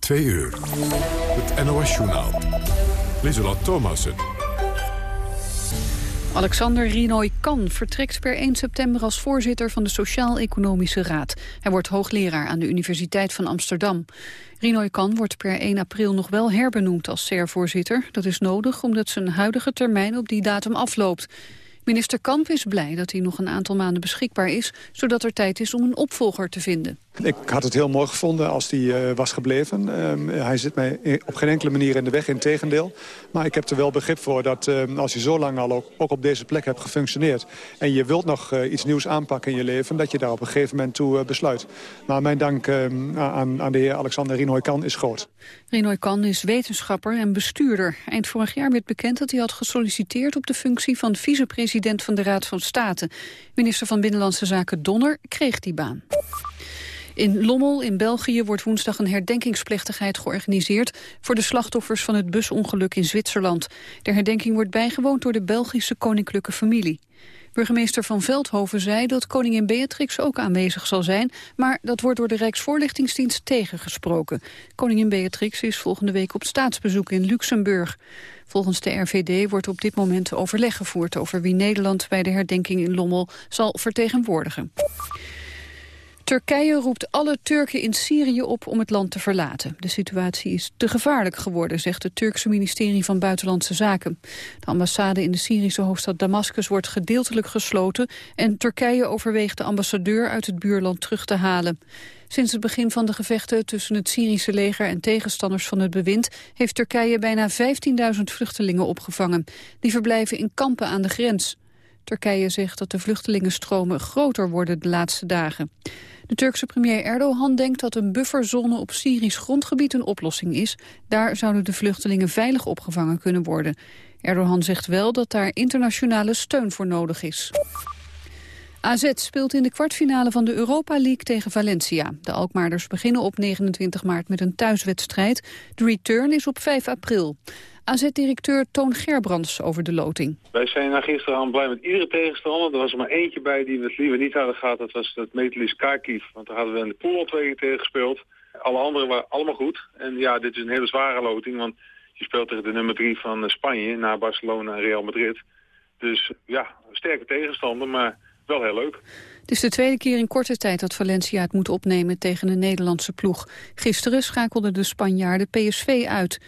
Twee uur. Het NOS-journaal. Lieselot Thomassen. Alexander Rinoy Kan vertrekt per 1 september als voorzitter van de Sociaal-Economische Raad. Hij wordt hoogleraar aan de Universiteit van Amsterdam. Rinoy Kan wordt per 1 april nog wel herbenoemd als SER-voorzitter. Dat is nodig omdat zijn huidige termijn op die datum afloopt. Minister Kamp is blij dat hij nog een aantal maanden beschikbaar is... zodat er tijd is om een opvolger te vinden. Ik had het heel mooi gevonden als hij uh, was gebleven. Uh, hij zit mij op geen enkele manier in de weg, in tegendeel. Maar ik heb er wel begrip voor dat uh, als je zo lang al ook, ook, op deze plek hebt gefunctioneerd... en je wilt nog eh, iets nieuws aanpakken in je leven... dat je daar op een gegeven moment toe eh, besluit. Maar mijn dank aan, aan, de heer Alexander Rinoy Kan is groot. Rinoy Kan is wetenschapper en bestuurder. Eind vorig jaar werd bekend dat hij had gesolliciteerd... op de functie van vicepresident van de Raad van State. Minister van Binnenlandse Zaken Donner kreeg die baan. In Lommel in België wordt woensdag een herdenkingsplechtigheid georganiseerd voor de slachtoffers van het busongeluk in Zwitserland. De herdenking wordt bijgewoond door de Belgische koninklijke familie. Burgemeester Van Veldhoven zei dat koningin Beatrix ook aanwezig zal zijn, maar dat wordt door de Rijksvoorlichtingsdienst tegengesproken. Koningin Beatrix is volgende week op staatsbezoek in Luxemburg. Volgens de RVD wordt op dit moment overleg gevoerd over wie Nederland bij de herdenking in Lommel zal vertegenwoordigen. Turkije roept alle Turken in Syrië op om het land te verlaten. De situatie is te gevaarlijk geworden, zegt het Turkse ministerie van Buitenlandse Zaken. De ambassade in de Syrische hoofdstad Damascus wordt gedeeltelijk gesloten... en Turkije overweegt de ambassadeur uit het buurland terug te halen. Sinds het begin van de gevechten tussen het Syrische leger en tegenstanders van het bewind... heeft Turkije bijna 15.000 vluchtelingen opgevangen. Die verblijven in kampen aan de grens. Turkije zegt dat de vluchtelingenstromen groter worden de laatste dagen. De Turkse premier Erdogan denkt dat een bufferzone op Syrisch grondgebied een oplossing is. Daar zouden de vluchtelingen veilig opgevangen kunnen worden. Erdogan zegt wel dat daar internationale steun voor nodig is. AZ speelt in de kwartfinale van de Europa League tegen Valencia. De Alkmaarders beginnen op 29 maart met een thuiswedstrijd. De return is op 5 april. AZ-directeur Toon Gerbrands over de loting. Wij zijn gisteren blij met iedere tegenstander. Er was er maar eentje bij die we het liever niet hadden gehad. Dat was het Metelis Kharkiv. Want daar hadden we in de pool al twee keer tegen gespeeld. Alle anderen waren allemaal goed. En ja, dit is een hele zware loting. Want je speelt tegen de nummer drie van Spanje... na Barcelona en Real Madrid. Dus ja, sterke tegenstander, maar wel heel leuk. Het is de tweede keer in korte tijd dat Valencia het moet opnemen tegen een Nederlandse ploeg. Gisteren schakelde de Spanjaarden PSV uit.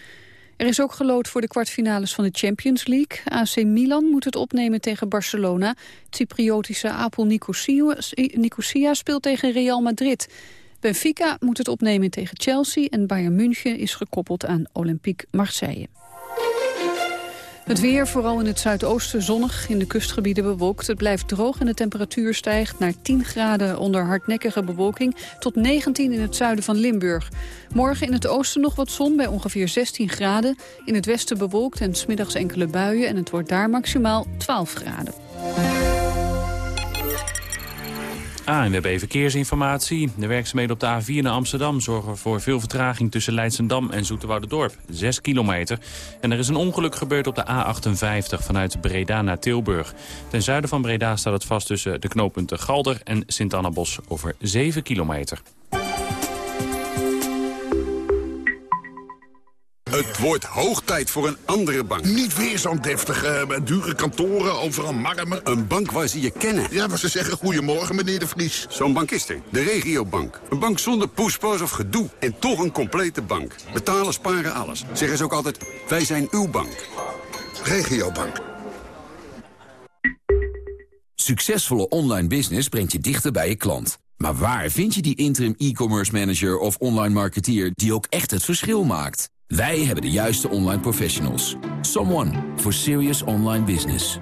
Er is ook gelood voor de kwartfinales van de Champions League. AC Milan moet het opnemen tegen Barcelona. Cypriotische Apel Nicosia speelt tegen Real Madrid. Benfica moet het opnemen tegen Chelsea en Bayern München is gekoppeld aan Olympique Marseille. Het weer, vooral in het zuidoosten zonnig, in de kustgebieden bewolkt. Het blijft droog en de temperatuur stijgt naar 10 graden onder hardnekkige bewolking... tot 19 in het zuiden van Limburg. Morgen in het oosten nog wat zon bij ongeveer 16 graden. In het westen bewolkt en smiddags enkele buien... en het wordt daar maximaal 12 graden. ANWB Verkeersinformatie. De werkzaamheden op de A4 naar Amsterdam zorgen voor veel vertraging tussen Leidsendam en Dorp. 6 kilometer. En er is een ongeluk gebeurd op de A58 vanuit Breda naar Tilburg. Ten zuiden van Breda staat het vast tussen de knooppunten Galder en Sint-Annabos over 7 kilometer. Het wordt hoog tijd voor een andere bank. Niet weer zo'n deftige, eh, dure kantoren, overal marmer. Een bank waar ze je kennen. Ja, waar ze zeggen goedemorgen, meneer de Vries. Zo'n bank is er. De regiobank. Een bank zonder poespas of gedoe. En toch een complete bank. Betalen, sparen, alles. Zeggen ze ook altijd, wij zijn uw bank. Regiobank. Succesvolle online business brengt je dichter bij je klant. Maar waar vind je die interim e-commerce manager of online marketeer... die ook echt het verschil maakt? Wij hebben de juiste online professionals. Someone for serious online business.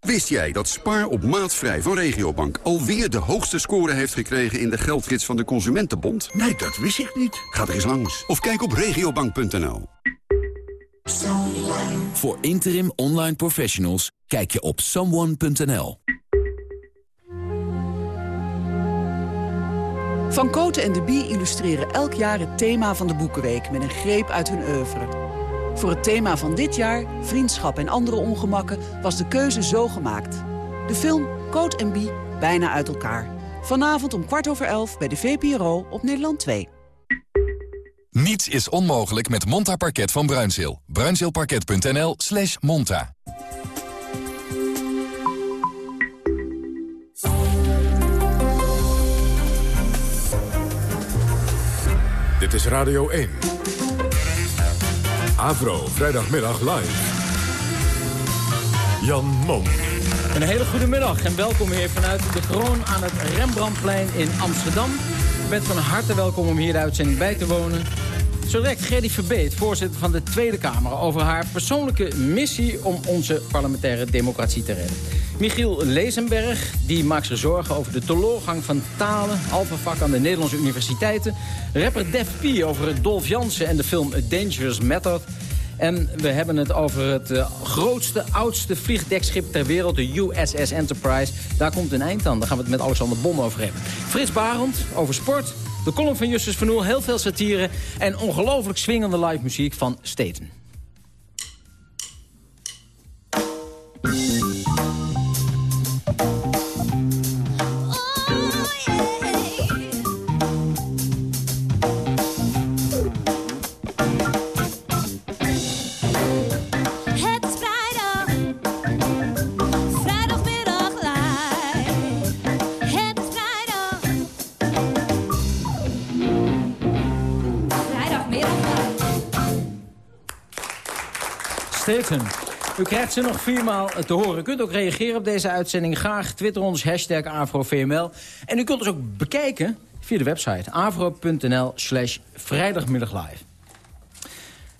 Wist jij dat Spaar op maatvrij van Regiobank alweer de hoogste score heeft gekregen in de geldgids van de Consumentenbond? Nee, dat wist ik niet. Ga er eens langs of kijk op regiobank.nl. Voor interim online professionals kijk je op someone.nl. Van Koten en de Bie illustreren elk jaar het thema van de Boekenweek... met een greep uit hun oeuvre. Voor het thema van dit jaar, vriendschap en andere ongemakken... was de keuze zo gemaakt. De film Coat en Bie, bijna uit elkaar. Vanavond om kwart over elf bij de VPRO op Nederland 2. Niets is onmogelijk met Monta Parket van Bruinzeel. Bruinzeelparket.nl slash monta. Dit is Radio 1. Avro, vrijdagmiddag live. Jan Mom. Een hele goede middag en welkom hier vanuit de kroon aan het Rembrandtplein in Amsterdam. U bent van harte welkom om hier de uitzending bij te wonen. Zo direct Gerdy Verbeet, voorzitter van de Tweede Kamer... over haar persoonlijke missie om onze parlementaire democratie te redden. Michiel Lezenberg die maakt zich zorgen over de teloorgang van talen... alfavak aan de Nederlandse universiteiten. Rapper Def P over Dolf Jansen en de film Dangerous Method... En we hebben het over het uh, grootste, oudste vliegdekschip ter wereld, de USS Enterprise. Daar komt een eind aan. Daar gaan we het met Alexander Bon over hebben. Frits Barend over sport. De column van Justus van Oel, heel veel satire... en ongelooflijk swingende live muziek van Staten. U krijgt ze nog viermaal te horen. U kunt ook reageren op deze uitzending. Graag twitter ons, hashtag AfroVML. En u kunt ons ook bekijken via de website afro.nl slash vrijdagmiddaglive.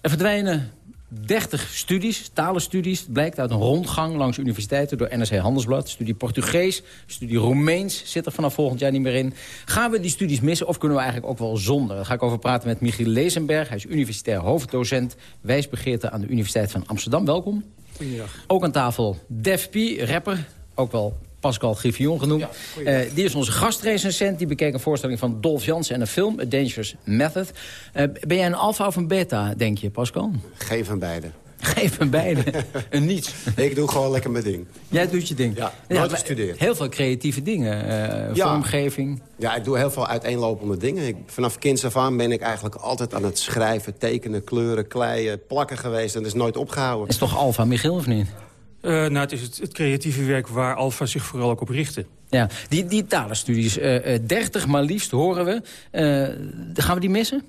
Er verdwijnen 30 studies, talenstudies. Het blijkt uit een rondgang langs universiteiten door NRC Handelsblad. Studie Portugees, studie Roemeens zit er vanaf volgend jaar niet meer in. Gaan we die studies missen of kunnen we eigenlijk ook wel zonder? Daar ga ik over praten met Michiel Lezenberg. Hij is universitair hoofddocent wijsbegeerte aan de Universiteit van Amsterdam. Welkom. Goedemiddag. Ook aan tafel Def P, rapper, ook wel Pascal Griffioen genoemd. Ja, uh, die is onze gastrecensent. Die bekeek een voorstelling van Dolf Jansen en een film, A Dangerous Method. Uh, ben jij een alfa of een beta, denk je, Pascal? Geen van beide. Geen van beide. een niets. Ik doe gewoon lekker mijn ding. Jij doet je ding? Ja, nooit ja, gestudeerd. Heel veel creatieve dingen. Uh, ja. Vormgeving. Ja, ik doe heel veel uiteenlopende dingen. Ik, vanaf kinds af aan ben ik eigenlijk altijd aan het schrijven, tekenen, kleuren, kleien, plakken geweest. En dat is nooit opgehouden. Is toch alfa, Michiel, of niet? Uh, nou, het is het, het, creatieve werk waar Alfa zich vooral ook op richtte. Ja, die, die talenstudies, uh, uh, 30 maar liefst horen we. gaan we die missen?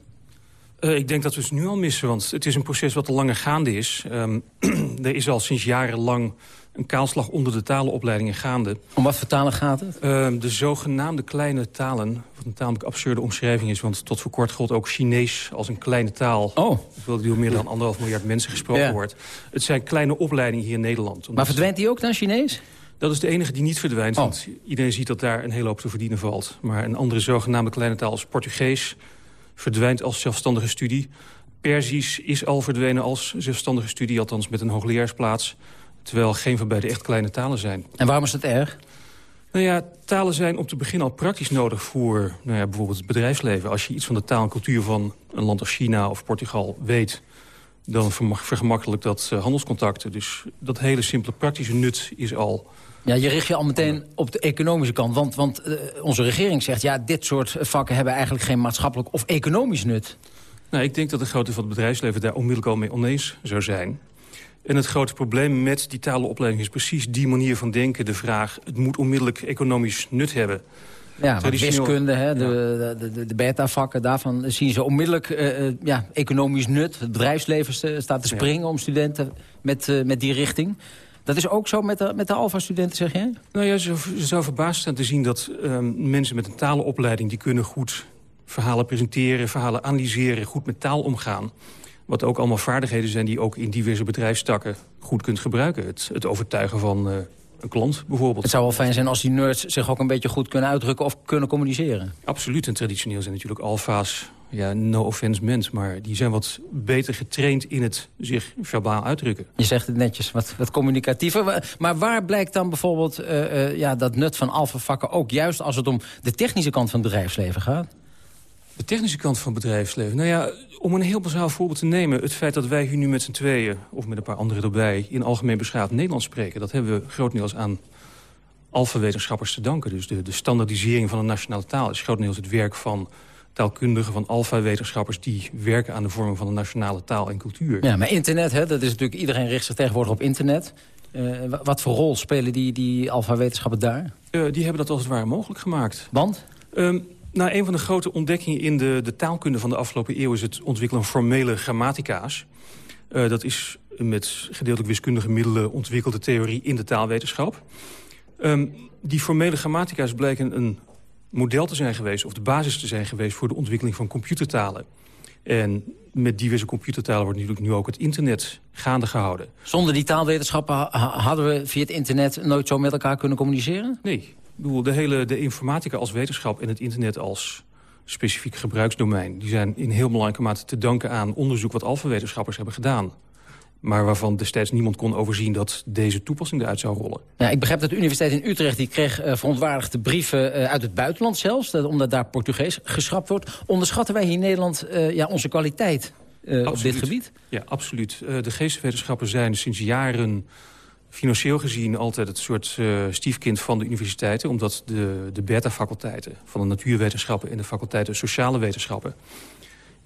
ik denk dat we ze nu al missen, want het is een proces wat al langer gaande is. Um, er is al sinds jarenlang een kaalslag onder de talenopleidingen gaande. Om wat voor talen gaat het? Uh, de zogenaamde kleine talen. Wat een tamelijk absurde omschrijving is. Want tot voor kort gold ook Chinees als een kleine taal. Oh. Terwijl die door meer dan anderhalf miljard mensen gesproken ja. wordt. Het zijn kleine opleidingen hier in Nederland. Maar verdwijnt die ook dan Chinees? Dat is de enige die niet verdwijnt. Oh. Want iedereen ziet dat daar een hele hoop te verdienen valt. Maar een andere zogenaamde kleine taal als Portugees... verdwijnt als zelfstandige studie. Perzisch is al verdwenen als zelfstandige studie. Althans met een hoogleraarsplaats. Terwijl geen van beide echt kleine talen zijn. En waarom is dat erg? Nou ja, talen zijn om te beginnen al praktisch nodig voor nou ja, bijvoorbeeld het bedrijfsleven. Als je iets van de taal en cultuur van een land als China of Portugal weet... dan vergemakkelijkt dat uh, handelscontacten. Dus dat hele simpele praktische nut is al... Ja, je richt je al meteen op de economische kant. Want, want uh, onze regering zegt, ja, dit soort vakken hebben eigenlijk geen maatschappelijk of economisch nut. Nou, ik denk dat de grootte van het bedrijfsleven daar onmiddellijk al mee oneens zou zijn. En het grote probleem met die talenopleiding is precies die manier van denken. De vraag, het moet onmiddellijk economisch nut hebben. Ja, wiskunde, hè, de, de, de, beta-vakken, daarvan zien ze onmiddellijk uh, ja, economisch nut. Het bedrijfsleven staat te springen ja. om studenten met, uh, met die richting. Dat is ook zo met de, met de alfa-studenten, zeg jij? Nou ja, ze, ze zou verbaasd zijn te zien dat um, mensen met een talenopleiding... die kunnen goed verhalen presenteren, verhalen analyseren, goed met taal omgaan. Wat ook allemaal vaardigheden zijn die je ook in diverse bedrijfstakken goed kunt gebruiken. Het, het overtuigen van uh, een klant bijvoorbeeld. Het zou wel fijn zijn als die nerds zich ook een beetje goed kunnen uitdrukken of kunnen communiceren. Absoluut. En traditioneel zijn natuurlijk alfa's, ja, no offense meant, maar die zijn wat beter getraind in het zich verbaal uitdrukken. Je zegt het netjes, wat, wat communicatiever. Maar waar blijkt dan bijvoorbeeld uh, uh, ja, dat nut van alfavakken ook juist als het om de technische kant van het bedrijfsleven gaat? De technische kant van het bedrijfsleven? Nou ja, om een heel bazaal voorbeeld te nemen... het feit dat wij hier nu met z'n tweeën, of met een paar anderen erbij... in algemeen beschaafd Nederlands spreken... dat hebben we grotendeels aan alfawetenschappers te danken. Dus de, de standaardisering van de nationale taal is grotendeels het werk van taalkundigen, van alfa-wetenschappers... die werken aan de vorming van de nationale taal en cultuur. Ja, maar internet, hè, dat is natuurlijk, iedereen richt zich tegenwoordig op internet. Uh, wat voor rol spelen die, die alfa-wetenschappen daar? Uh, die hebben dat als het ware mogelijk gemaakt. Want? Um, nou, een van de grote ontdekkingen in de, de taalkunde van de afgelopen eeuw... is het ontwikkelen van formele grammatica's. Uh, dat is met gedeeltelijk wiskundige middelen ontwikkelde theorie in de taalwetenschap. Um, die formele grammatica's blijken een model te zijn geweest... of de basis te zijn geweest voor de ontwikkeling van computertalen. En met diverse computertalen wordt natuurlijk nu ook het internet gaande gehouden. Zonder die taalwetenschappen hadden we via het internet nooit zo met elkaar kunnen communiceren? Nee. Ik bedoel, de hele de informatica als wetenschap en het internet als specifiek gebruiksdomein... die zijn in heel belangrijke mate te danken aan onderzoek wat alfawetenschappers hebben gedaan maar waarvan destijds niemand kon overzien dat deze toepassing eruit zou rollen. Ja, ik begrijp dat de Universiteit in Utrecht die kreeg uh, verontwaardigde brieven uh, uit het buitenland zelfs, dat, omdat daar Portugees geschrapt wordt. Onderschatten wij hier in Nederland uh, ja, onze kwaliteit op dit gebied? Ja, absoluut. de geesteswetenschappen zijn sinds jaren financieel gezien altijd het soort stiefkind van de universiteiten... omdat de, de beta-faculteiten van de natuurwetenschappen en de faculteiten sociale wetenschappen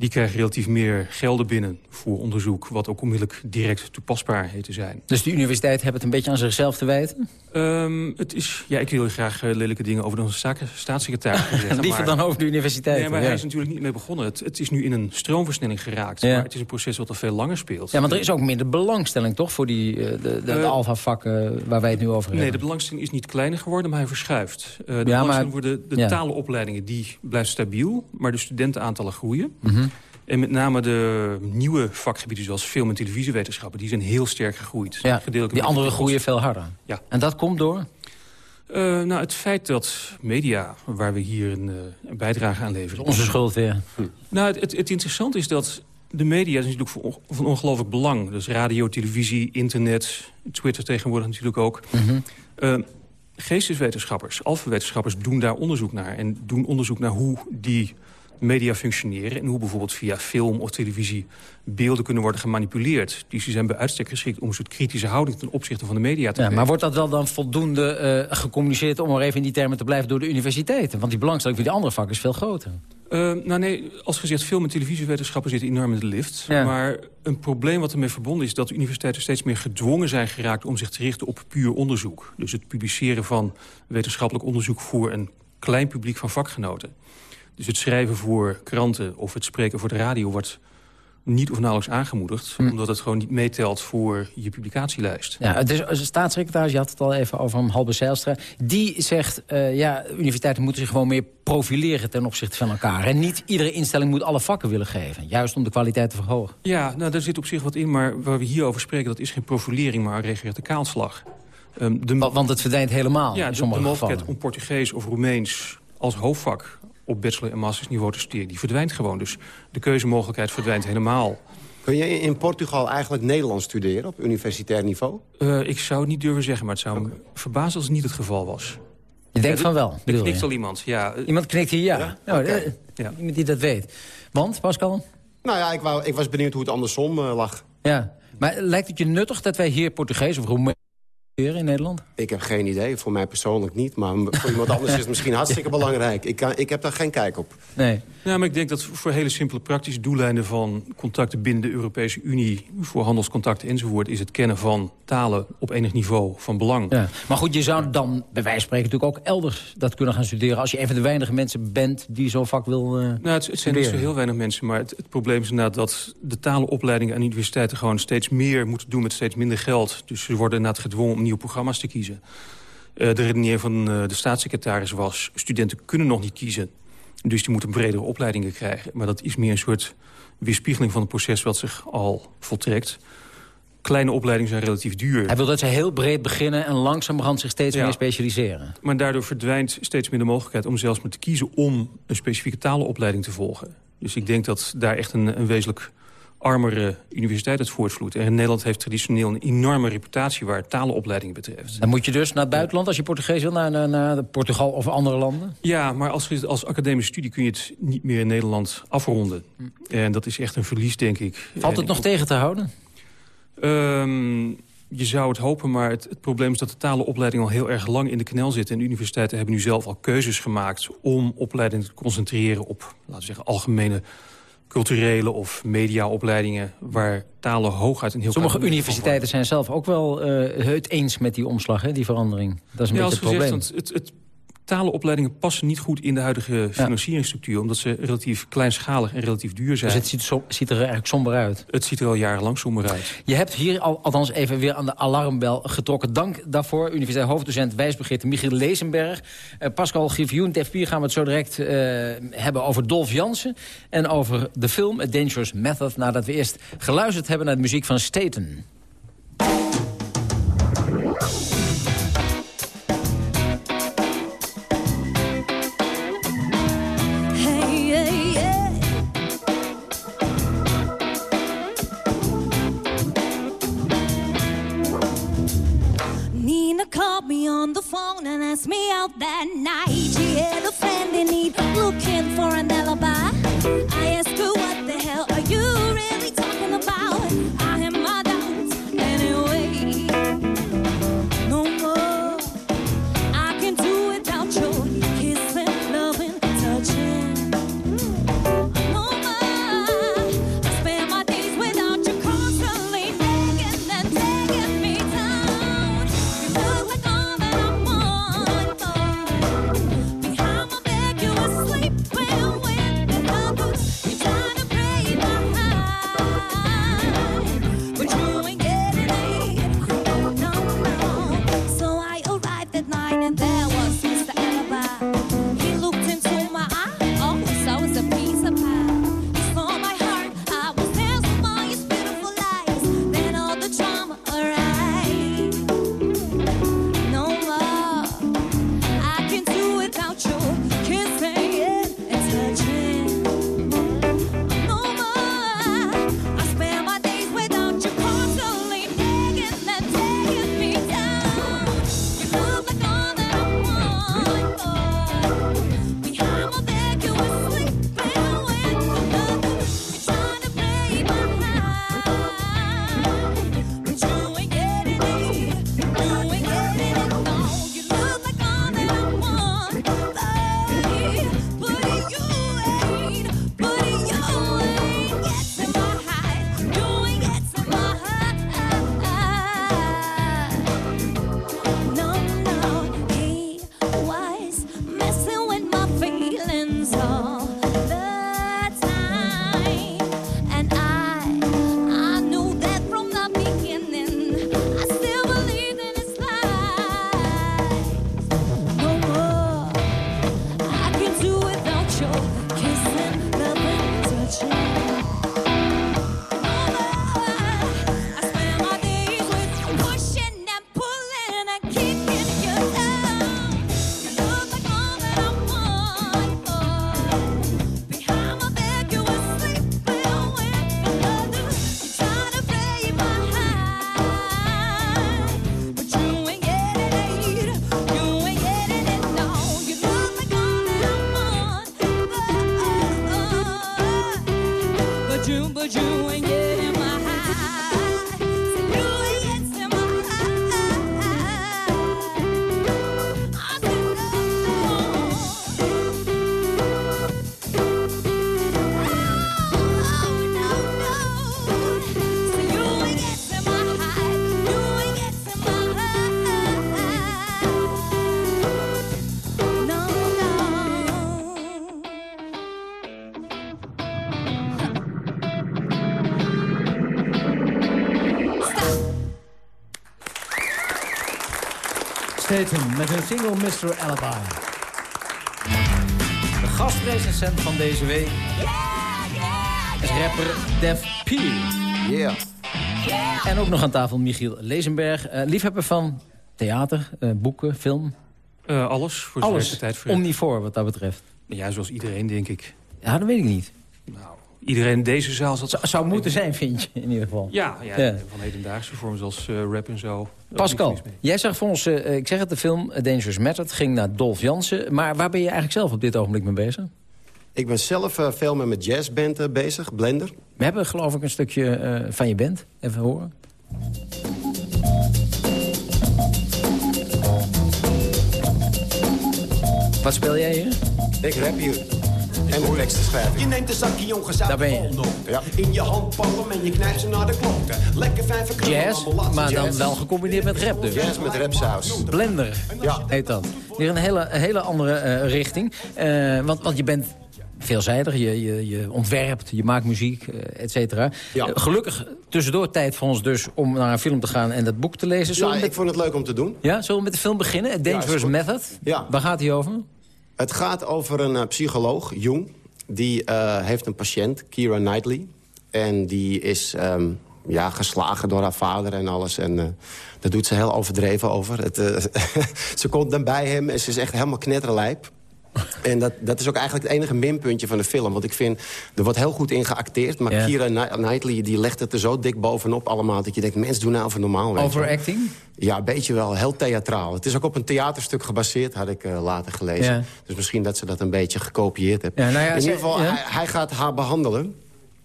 die krijgen relatief meer gelden binnen voor onderzoek... wat ook onmiddellijk direct toepasbaar heet te zijn. Dus de universiteit hebben het een beetje aan zichzelf te wijten? Um, het is, ja, ik wil graag uh, lelijke dingen over onze zaken, staatssecretaris zeggen. Liever dan over de universiteit. Nee, maar hij is natuurlijk niet mee begonnen. Het, het is nu in een stroomversnelling geraakt. Ja. Maar het is een proces wat al veel langer speelt. Ja, maar er is ook minder belangstelling, toch? Voor die, uh, de, de, de uh, alfa-vakken waar wij het nu over hebben. Nee, de belangstelling is niet kleiner geworden, maar hij verschuift. de ja, maar, worden de talenopleidingen, die blijft stabiel. Maar de studentenaantallen groeien. Mm -hmm. En met name de nieuwe vakgebieden zoals film- en televisiewetenschappen... die zijn heel sterk gegroeid. Ja, die andere groeien veel harder. Ja. En dat komt door? Uh, nou, het feit dat media, waar we hier een, een bijdrage aan leveren... Onze schuld weer. Hm. Nou, het, het, het interessante is dat de media is natuurlijk van, van ongelooflijk belang. Dus radio, televisie, internet, Twitter tegenwoordig natuurlijk ook. Mm -hmm. uh, geesteswetenschappers, alfawetenschappers doen daar onderzoek naar. En doen onderzoek naar hoe die media functioneren... en hoe bijvoorbeeld via film of televisie beelden kunnen worden gemanipuleerd. Dus die zijn bij uitstek geschikt om een soort kritische houding... ten opzichte van de media te ja, Maar wordt dat wel dan voldoende uh, gecommuniceerd... om er even in die termen te blijven door de universiteiten? Want die belangstelling voor die andere vakken is veel groter. Uh, nou nee, als gezegd, film- en televisiewetenschappen zitten enorm in de lift. Ja. Maar een probleem wat ermee verbonden is... dat de universiteiten steeds meer gedwongen zijn geraakt... om zich te richten op puur onderzoek. Dus het publiceren van wetenschappelijk onderzoek... voor een klein publiek van vakgenoten. Dus het schrijven voor kranten of het spreken voor de radio... wordt niet of nauwelijks aangemoedigd... Hm. omdat het gewoon niet meetelt voor je publicatielijst. Ja, is een staatssecretaris, je had het al even over hem, Halbe Zijlstra... die zegt, uh, ja, universiteiten moeten zich gewoon meer profileren ten opzichte van elkaar. En niet iedere instelling moet alle vakken willen geven. Juist om de kwaliteit te verhogen. Ja, nou, daar zit op zich wat in, maar waar we hier over spreken... dat is geen profilering, maar een regelrechte kaalslag. Um, de, Want het verdwijnt helemaal ja, in sommige de, de mogelijkheid om Portugees of Roemeens als hoofdvak op bachelor- en mastersniveau te studeren. Die verdwijnt gewoon. Dus de keuzemogelijkheid verdwijnt helemaal. Kun je in Portugal eigenlijk Nederlands studeren op universitair niveau? Uh, ik zou het niet durven zeggen, maar het zou okay. me verbazen als het niet het geval was. Je denkt ja, van wel? Er knikt al iemand, ja. Iemand knikt hier, ja. ja? Nou, okay. uh, ja. Iemand die dat weet. Want, Pascal? Nou ja, ik, wou, ik was benieuwd hoe het andersom uh, lag. Ja, maar lijkt het je nuttig dat wij hier Portugees of In Nederland? Ik heb geen idee. Voor mij persoonlijk niet. Maar voor iemand anders is het misschien hartstikke belangrijk. Ik, kan, ik heb daar geen kijk op. Nee. Ja, maar ik denk dat voor hele simpele praktische doeleinden van contacten binnen de Europese Unie... voor handelscontacten enzovoort... is het kennen van talen op enig niveau van belang. Ja. Maar goed, je zou dan bij wijze van spreken natuurlijk ook elders dat kunnen gaan studeren... als je een van de weinige mensen bent die zo'n vak wil uh, Nou, het, het zijn niet zo heel weinig mensen, maar het, het probleem is inderdaad... dat de talenopleidingen aan universiteiten gewoon steeds meer moeten doen met steeds minder geld. Dus ze worden inderdaad gedwongen om nieuwe programma's te kiezen. Uh, de redenering van uh, de staatssecretaris was... studenten kunnen nog niet kiezen. Dus die moeten bredere opleidingen krijgen. Maar dat is meer een soort weerspiegeling van het proces... wat zich al voltrekt. Kleine opleidingen zijn relatief duur. Hij wil dat ze heel breed beginnen en langzamerhand zich steeds ja. meer specialiseren. Maar daardoor verdwijnt steeds meer de mogelijkheid om zelfs maar te kiezen... om een specifieke talenopleiding te volgen. Dus ik denk dat daar echt een, een wezenlijk armere universiteit uit voortvloeit. En Nederland heeft traditioneel een enorme reputatie waar talenopleidingen betreft. Dan moet je dus naar het buitenland als je Portugees wil, naar, naar, naar Portugal of andere landen? Ja, maar als, als academische studie kun je het niet meer in Nederland afronden. En dat is echt een verlies, denk ik. Valt het nog tegen te houden? Um, je zou het hopen, maar het, het, probleem is dat de talenopleiding al heel erg lang in de knel zit. En de universiteiten hebben nu zelf al keuzes gemaakt om opleidingen te concentreren op, laten we zeggen, algemene culturele of mediaopleidingen... waar talen hooguit een heel Sommige universiteiten zijn zelf ook wel uh, het eens met die omslag, hè, die verandering. Dat is een ja, beetje het probleem. het, het talenopleidingen passen niet goed in de huidige financieringsstructuur... omdat ze relatief kleinschalig en relatief duur zijn. Dus het ziet, ziet, er eigenlijk somber uit? Het ziet er al jarenlang somber uit. Je hebt hier al, althans even weer aan de alarmbel getrokken. Dank daarvoor, universiteit hoofddocent wijsbegeerte Michiel Lezenberg. Uh, Pascal Griffioen, TFP gaan we het zo direct uh, hebben over Dolf Jansen... en over de film A Dangerous Method... nadat we eerst geluisterd hebben naar de muziek van Staten. On the phone and asked me out that night. She had a friend in need, looking for an alibi. I asked her, what the hell are you really Met hun single Mr. Alibi. De gastrecensent van deze week is rapper Def P. Yeah. En ook nog aan tafel Michiel Lezenberg. eh, liefhebber van theater, eh, boeken, film. Uh, alles, voor Alles, tijd voor om heb. niet voor wat dat betreft. Ja, zoals iedereen, denk ik. Ja, dat weet ik niet iedereen in deze zaal zat... Zou, moeten zijn, vind je, in ieder geval. Ja, ja, van hedendaagse vormen zoals eh, rap en zo. Pascal, jij zag voor ons, eh, ik zeg het, de film Dangerous Method ging naar Dolf Jansen. Maar waar ben je eigenlijk zelf op dit ogenblik mee bezig? Ik ben zelf uh, veel met mijn jazzband bezig, Blender. We hebben geloof ik een stukje van je band. Even horen. Wat speel jij hier? Ik rap hier. En de teksten schrijven. Je neemt een zakje jongens uit Daar ben je. ja. In je hand palm en je knijpt ze naar de kloten. Lekker vijf Jazz, maar dan wel gecombineerd met rap dus. Jazz met rapsaus. Blender Ja. heet dat. Weer een hele, hele andere eh, richting. Eh, want, want je bent veelzijdig, je, je, je ontwerpt, je maakt muziek, eh, et cetera. Ja. Gelukkig tussendoor tijd voor ons dus om naar een film te gaan en dat boek te lezen. Zullen Ja, ik vond het leuk om te doen. ja, zullen we met de film beginnen? A is Dangerous. Method. Ja. Waar gaat hij over? Het gaat over een eh, psycholoog, Jung. Die eh, heeft een patiënt, Kira Knightley. En die is ehm, ja, geslagen door haar vader en alles. En eh, daar doet ze heel overdreven over. Het, ze komt dan bij hem en ze is echt helemaal knetterlijp. En dat, dat is ook eigenlijk het enige minpuntje van de film. Want ik vind, er wordt heel goed in geacteerd. Maar. Kira Kni- Knightley die legt het er zo dik bovenop allemaal... dat je denkt, mensen doen nou even normaal. Overacting? Ja, een beetje wel. Heel theatraal. Het is ook op een theaterstuk gebaseerd, had ik eh, later gelezen. Dus misschien dat ze dat een beetje gekopieerd hebben. Ja, nou ja, In ieder geval, ja. hij, hij gaat haar behandelen.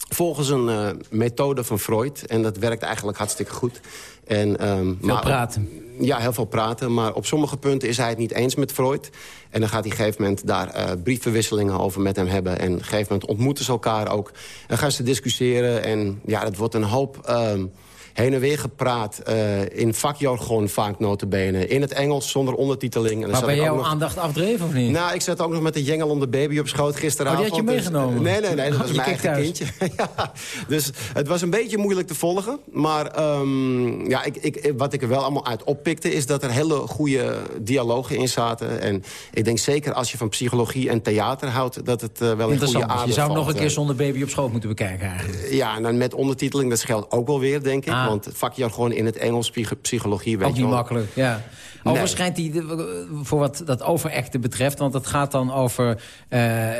Volgens een eh, methode van Freud. En dat werkt eigenlijk hartstikke goed. En, ehm, Veel praten. Ja, heel veel praten. Maar op sommige punten is hij het niet eens met Freud. En dan gaat hij op een gegeven moment daar eh, briefverwisselingen over met hem hebben. En op een gegeven moment ontmoeten ze elkaar ook. En gaan ze discussiëren. En ja, dat wordt een hoop... ehm, heen en weer gepraat. eh, in vakjargon vaak notabene. In het Engels zonder ondertiteling. En Maar ben jouw nog- aandacht afdreven of niet? nou, ik zat ook nog met de jengelende baby op schoot gisteravond. Oh, die had je Dus- meegenomen? nee, nee, nee, dat was Je mijn eigen thuis. kindje. ja, dus het was een beetje moeilijk te volgen. Maar ehm, ja, ik, ik, wat ik er wel allemaal uit oppikte... is dat er hele goede dialogen in zaten. En ik denk zeker als je van psychologie en theater houdt... dat het eh, wel in goede aarde Je zou hem nog een keer eh. zonder baby op schoot moeten bekijken eigenlijk. Ja, en dan met ondertiteling, dat geldt ook wel weer, denk ik. Ah. Want vakjargon in het Engels, psych- psychologie, weet Ook je niet wel. makkelijk, ja. Overigens schijnt die, voor wat dat overacten betreft... want het gaat dan over eh,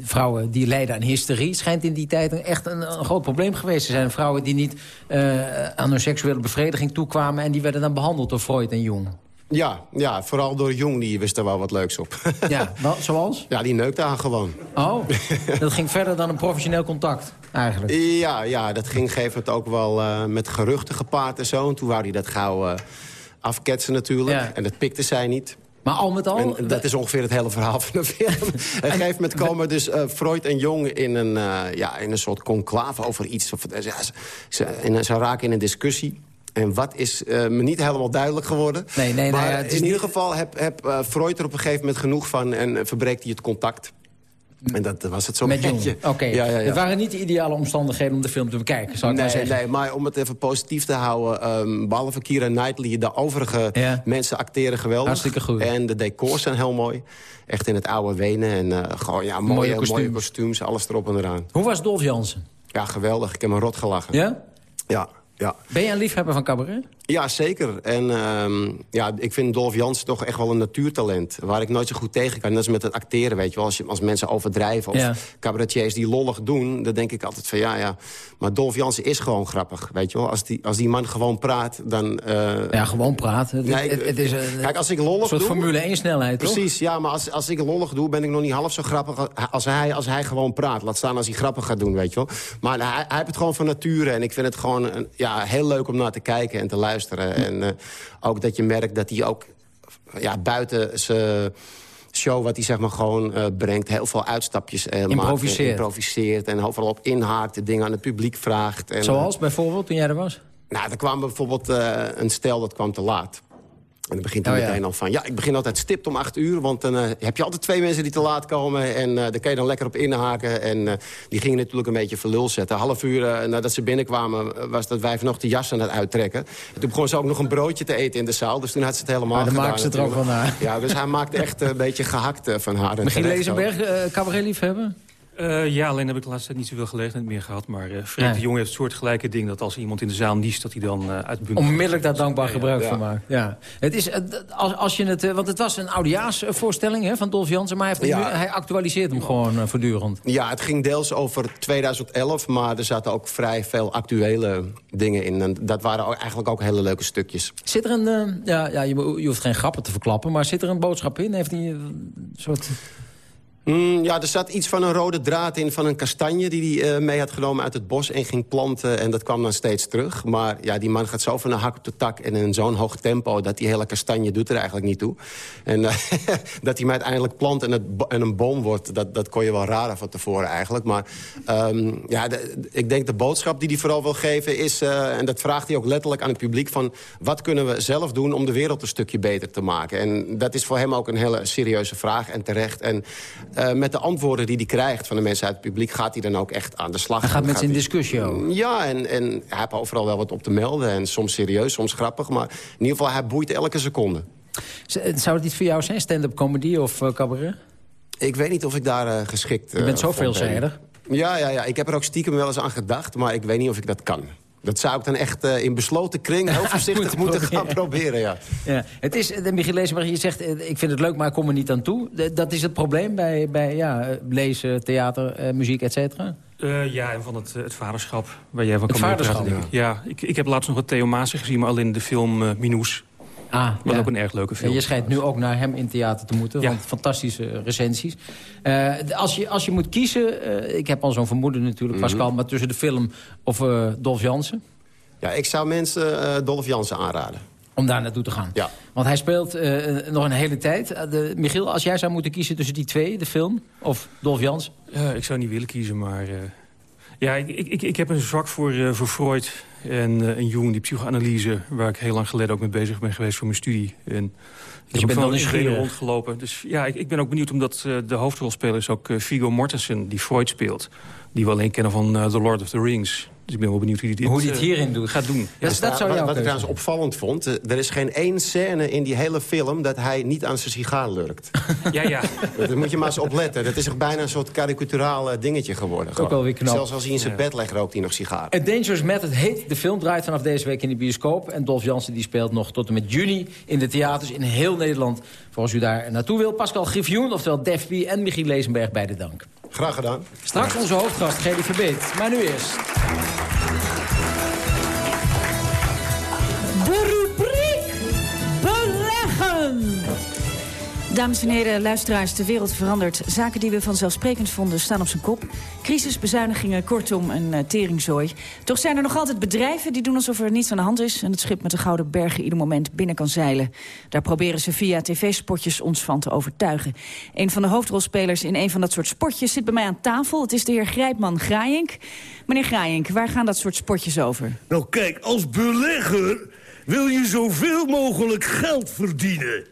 vrouwen die lijden aan hysterie... schijnt in die tijd een, echt een, een groot probleem geweest te zijn. Vrouwen die niet eh, aan hun seksuele bevrediging toekwamen... en die werden dan behandeld door Freud en Jung. Ja, ja, vooral door Jong, die wist er wel wat leuks op. Ja, wel, zoals? Ja, die neukte haar gewoon. Oh, dat ging verder dan een professioneel contact, eigenlijk. Ja, ja dat ging gegeven het ook wel eh, met geruchten gepaard en zo. En toen wou hij dat gauw eh, afketsen natuurlijk. Ja. En dat pikte zij niet. Maar al met al... En dat is ongeveer het hele verhaal van de film. Op een gegeven moment komen dus eh, Freud en Jong in een, ja, in een soort conclave over iets. Of, ja, ze, ze, en ze raken in een discussie. En wat is eh, me niet helemaal duidelijk geworden. Nee, nee, maar nou ja, het is in niet- ieder geval heb, heb eh, Freud er op een gegeven moment genoeg van... en eh, verbreekt hij het contact. En dat was het zo'n beetje. Oké, Ja, ja, ja. het waren niet de ideale omstandigheden om de film te bekijken, zou ik Nee, maar zeggen. nee, maar om het even positief te houden... ehm, behalve Kira Knightley, de overige mensen acteren geweldig. Hartstikke goed. En de decors zijn heel mooi. Echt in het oude Wenen. En gewoon, ja, mooie, Mooie mooie, kostuums. alles erop en eraan. Hoe was Dolph Jansen? Ja, geweldig. Ik heb me rot gelachen. Ja? Ja, ja. Ben je een liefhebber van cabaret? Ja, zeker. En ehm, ja, ik vind Dolph Jansen toch echt wel een natuurtalent. Waar ik nooit zo goed tegen kan. Dat is met het acteren, weet je wel. Als, je, als mensen overdrijven of Ja. cabaretiers die lollig doen... dan denk ik altijd van ja, ja. Maar Dolph Jansen is gewoon grappig, weet je wel. Als die, als die man gewoon praat, dan... eh, Ja, gewoon praten. Het, Nee, het, het is een, Kijk, als ik lollig een soort doe- Formule 1 snelheid, toch? Precies, ja, maar als, als ik lollig doe, ben ik nog niet half zo grappig als hij, als hij gewoon praat. Laat staan als hij grappig gaat doen, weet je wel. Maar hij, hij heeft het gewoon van nature en ik vind het gewoon ja, heel leuk om naar te kijken en te luisteren. En eh, ook dat je merkt dat hij ook ja, buiten zijn show wat hij zeg maar gewoon eh, brengt... heel veel uitstapjes eh, maakt en Improviseert. improviseert en overal op inhaakt, dingen aan het publiek vraagt. En, Zoals bijvoorbeeld toen jij er was? nou, er kwam bijvoorbeeld een stel dat kwam te laat. En dan begint hij Oh, ja. meteen al van... ja, ik begin altijd stipt om acht uur... want dan eh, heb je altijd twee mensen die te laat komen... en eh daar kan je dan lekker op inhaken. En eh, die gingen natuurlijk een beetje verlul zetten. Half uur nadat ze binnenkwamen... was dat wijf nog de jas aan het uittrekken. En toen begon ze ook nog een broodje te eten in de zaal. Dus toen had ze het helemaal Maar dan maken ze het er ook van na. Ja, dus hij maakte echt een beetje gehakt eh, van haar. En Michiel terecht ook. Lezenberg, eh? Eh, ja, alleen heb ik de laatste tijd niet zoveel gelegenheid meer gehad. Maar eh Freek de Jong heeft het soortgelijke ding... dat als iemand in de zaal niest, dat hij dan uh, uitbundig... Onmiddellijk daar dankbaar gebruik Ja. van maakt. Ja. Het is, eh, als, als je het, eh, want het was een oudejaarsvoorstelling hè, van Dolph Jansen... maar hij, heeft hem Ja. nu- hij actualiseert hem gewoon eh, voortdurend. Ja, het ging deels over 2011, maar er zaten ook vrij veel actuele dingen in. En dat waren ook- eigenlijk ook hele leuke stukjes. Zit er een, eh, ja, ja, je, je hoeft geen grappen te verklappen... maar zit er een boodschap in? Heeft hij een soort... Mm, ja, er zat iets van een rode draad in van een kastanje... die hij eh, mee had genomen uit het bos en ging planten. En dat kwam dan steeds terug. Maar ja, die man gaat zo van een hak op de tak en in zo'n hoog tempo... dat die hele kastanje doet er eigenlijk niet toe. En eh, dat hij hem uiteindelijk plant en, een boom wordt... Dat, dat kon je wel raden van tevoren eigenlijk. Maar ehm, ja, ik denk de boodschap die hij vooral wil geven is... eh, en dat vraagt hij ook letterlijk aan het publiek... van wat kunnen we zelf doen om de wereld een stukje beter te maken. En dat is voor hem ook een hele serieuze vraag en terecht. En eh, met de antwoorden die hij krijgt van de mensen uit het publiek... gaat hij dan ook echt aan de slag. Hij gaat met zijn discussie ook. Ja, en, en hij heeft overal wel wat op te melden. En soms serieus, soms grappig. Maar in ieder geval, hij boeit elke seconde. Z- Zou het iets voor jou zijn, stand-up comedy of eh, cabaret? Ik weet niet of ik daar eh, geschikt Je bent eh, zo veelzijdig. Ja, ja, ja, ik heb er ook stiekem wel eens aan gedacht. Maar ik weet niet of ik dat kan. Dat zou ik dan echt eh, in besloten kring heel voorzichtig Moeten moeten gaan proberen. Ja. Ja, het is, eh, Michiel Lezenberg, je zegt, eh, ik vind het leuk, maar ik kom er niet aan toe. Dat is het probleem bij, bij ja, lezen, theater, muziek, et cetera? Eh, ja, en van het, het vaderschap, waar jij van kan denk ik. Ja, ik, ik heb laatst nog wat Theo Maassen gezien, maar alleen de film Minoes. Ah, Wat ja. ook een erg leuke Ja, film. je schijnt nu ook naar hem in theater te moeten, Ja. want fantastische recensies. Eh, als, je, als je moet kiezen, eh, ik heb al zo'n vermoeden natuurlijk, Mhm. Pascal... maar tussen de film of eh, Dolph Jansen, ja, ik zou mensen eh, Dolph Jansen aanraden. om daar naartoe te gaan. Ja. Want hij speelt eh, nog een hele tijd. De, Michiel, als jij zou moeten kiezen tussen die twee, de film of Dolph Jansen... Eh, ik zou niet willen kiezen, maar... ja, ik, ik, ik, heb een zwak voor, eh, voor Freud en, en Jung, die psychoanalyse... waar ik heel lang geleden ook mee bezig ben geweest voor mijn studie. En ik je bent wel in rondgelopen. Dus ja, ik, ik ben ook benieuwd omdat eh, de hoofdrolspeler is ook Viggo Mortensen... die Freud speelt. Die we alleen kennen van The Lord of the Rings. Dus ik ben wel benieuwd hoe hij dit Hoe eh, hierin doet. gaat doen. Ja, Dus dat zou wat, jouw wat ik trouwens opvallend vond... eh, er is geen één scène in die hele film... dat hij niet aan zijn sigaar lurkt. Ja, ja. Daar moet je maar eens op letten. Dat is echt bijna een soort karikaturaal eh, dingetje geworden. ook wel weer knap. Zelfs als hij in zijn Ja. bed legt, rookt hij nog sigaar. A Dangerous Method heet. De film draait vanaf deze week in de bioscoop. En Dolph Jansen die speelt nog tot en met juni in de theaters in heel Nederland. Voor als u daar naartoe wil. Pascal Griffioen, oftewel Def P en Michiel Lezenberg bij de dank. Graag gedaan. Straks onze hoofdgast, Gedi Verbeet. Maar nu eerst. Dames en heren, luisteraars, de wereld verandert. Zaken die we vanzelfsprekend vonden staan op zijn kop. Crisis, bezuinigingen, kortom een uh, teringzooi. Toch zijn er nog altijd bedrijven die doen alsof er niets aan de hand is... en het schip met de gouden bergen ieder moment binnen kan zeilen. Daar proberen ze via tv-spotjes ons van te overtuigen. Een van de hoofdrolspelers in een van dat soort spotjes zit bij mij aan tafel. Het is de heer Grijpman Graaienk. Meneer Graaienk, waar gaan dat soort spotjes over? Nou kijk, als belegger wil je zoveel mogelijk geld verdienen.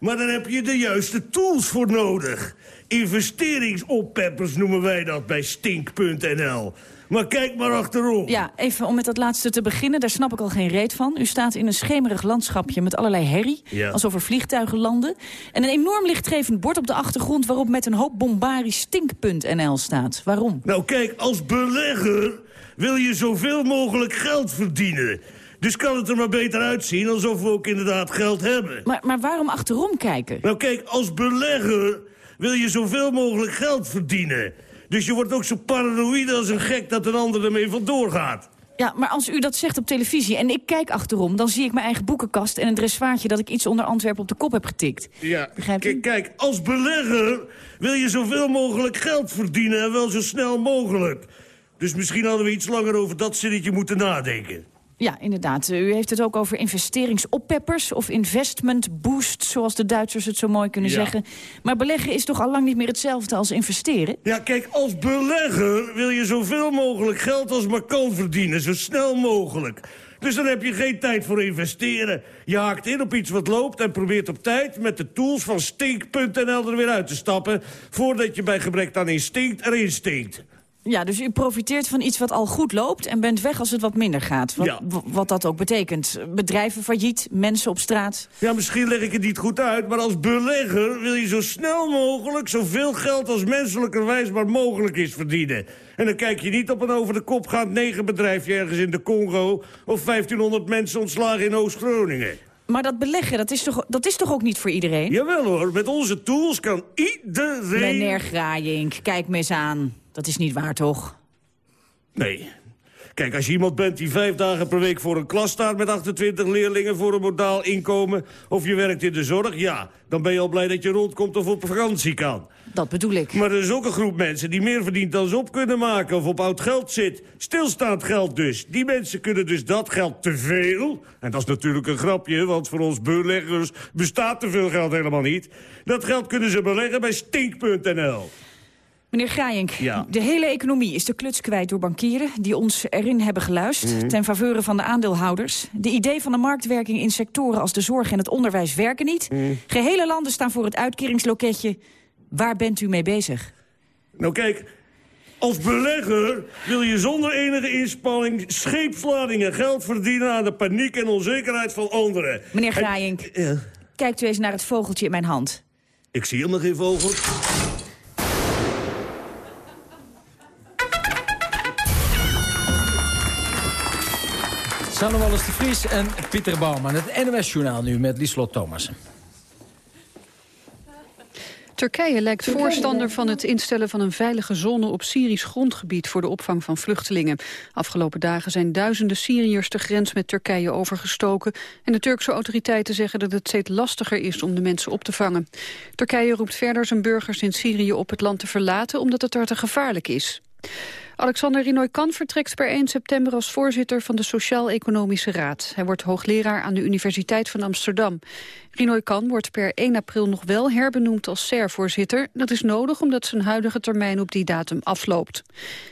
Maar dan heb je de juiste tools voor nodig. Investeringsoppeppers noemen wij dat bij stink.nl. Maar kijk maar achterom. Ja, even om met dat laatste te beginnen. Daar snap ik al geen reet van. U staat in een schemerig landschapje met allerlei herrie. Ja. Alsof er vliegtuigen landen. En een enorm lichtgevend bord op de achtergrond... waarop met een hoop bombarie stink.nl staat. Waarom? Nou kijk, als belegger wil je zoveel mogelijk geld verdienen. Dus kan het er maar beter uitzien alsof we ook inderdaad geld hebben. Maar, maar waarom achterom kijken? Nou kijk, als belegger wil je zoveel mogelijk geld verdienen. Dus je wordt ook zo paranoïde als een gek dat een ander ermee vandoor gaat. Ja, maar als u dat zegt op televisie en ik kijk achterom... dan zie ik mijn eigen boekenkast en een dressoirtje... dat ik iets onder Antwerpen op de kop heb getikt. Ja, Begrijpt kijk, als belegger wil je zoveel mogelijk geld verdienen... en wel zo snel mogelijk. Dus misschien hadden we iets langer over dat zinnetje moeten nadenken. Ja, inderdaad. U heeft het ook over investeringsoppeppers of investment boost... zoals de Duitsers het zo mooi kunnen Ja. zeggen. Maar beleggen is toch al lang niet meer hetzelfde als investeren? Ja, kijk, als belegger wil je zoveel mogelijk geld als maar kan verdienen. Zo snel mogelijk. Dus dan heb je geen tijd voor investeren. Je haakt in op iets wat loopt en probeert op tijd... met de tools van stink.nl er weer uit te stappen... voordat je bij gebrek aan instinct erin stinkt. Ja, dus u profiteert van iets wat al goed loopt... en bent weg als het wat minder gaat. Wat, Ja. wat dat ook betekent. Bedrijven failliet, mensen op straat. Ja, misschien leg ik het niet goed uit, maar als belegger wil je zo snel mogelijk zoveel geld als menselijkerwijs maar mogelijk is verdienen. En dan kijk je niet op een over de kop gaand negenbedrijfje ergens in de Congo of 1500 mensen ontslagen in Oost-Groningen. Maar dat beleggen, dat is, toch, dat is toch ook niet voor iedereen? Jawel hoor, met onze tools kan iedereen... Meneer Graaienk, kijk me eens aan. Dat is niet waar, toch? Nee. Kijk, als je iemand bent die vijf dagen per week voor een klas staat... met 28 leerlingen voor een modaal inkomen... of je werkt in de zorg, ja, dan ben je al blij dat je rondkomt of op vakantie kan. Dat bedoel ik. Maar er is ook een groep mensen die meer verdient dan ze op kunnen maken... of op oud geld zit. Stilstaand geld dus. Die mensen kunnen dus dat geld te veel... en dat is natuurlijk een grapje, want voor ons beleggers... bestaat te veel geld helemaal niet. Dat geld kunnen ze beleggen bij stink.nl. Meneer Graaienk, Ja. de hele economie is de kluts kwijt door bankieren... die ons erin hebben geluisterd Mhm. ten faveur van de aandeelhouders. De idee van de marktwerking in sectoren als de zorg en het onderwijs werken niet. Mhm. Gehele landen staan voor het uitkeringsloketje. Waar bent u mee bezig? Nou kijk, als belegger wil je zonder enige inspanning... scheepsladingen geld verdienen aan de paniek en onzekerheid van anderen. Meneer En- Graaienk, kijkt u eens naar het vogeltje in mijn hand. Ik zie helemaal geen vogel. Sanne Wallis de Vries en Pieter Bouwman. Het NOS-journaal nu met Lieslot Thomassen. Turkije lijkt voorstander van het instellen van een veilige zone op Syrisch grondgebied voor de opvang van vluchtelingen. Afgelopen dagen zijn duizenden Syriërs de grens met Turkije overgestoken en de Turkse autoriteiten zeggen dat het steeds lastiger is om de mensen op te vangen. Turkije roept verder zijn burgers in Syrië op het land te verlaten omdat het er te gevaarlijk is. Alexander Rinoy-Kan vertrekt per 1 september als voorzitter van de Sociaal-Economische Raad. Hij wordt hoogleraar aan de Universiteit van Amsterdam. Rinoy-Kan wordt per 1 april nog wel herbenoemd als SER-voorzitter. Dat is nodig omdat zijn huidige termijn op die datum afloopt.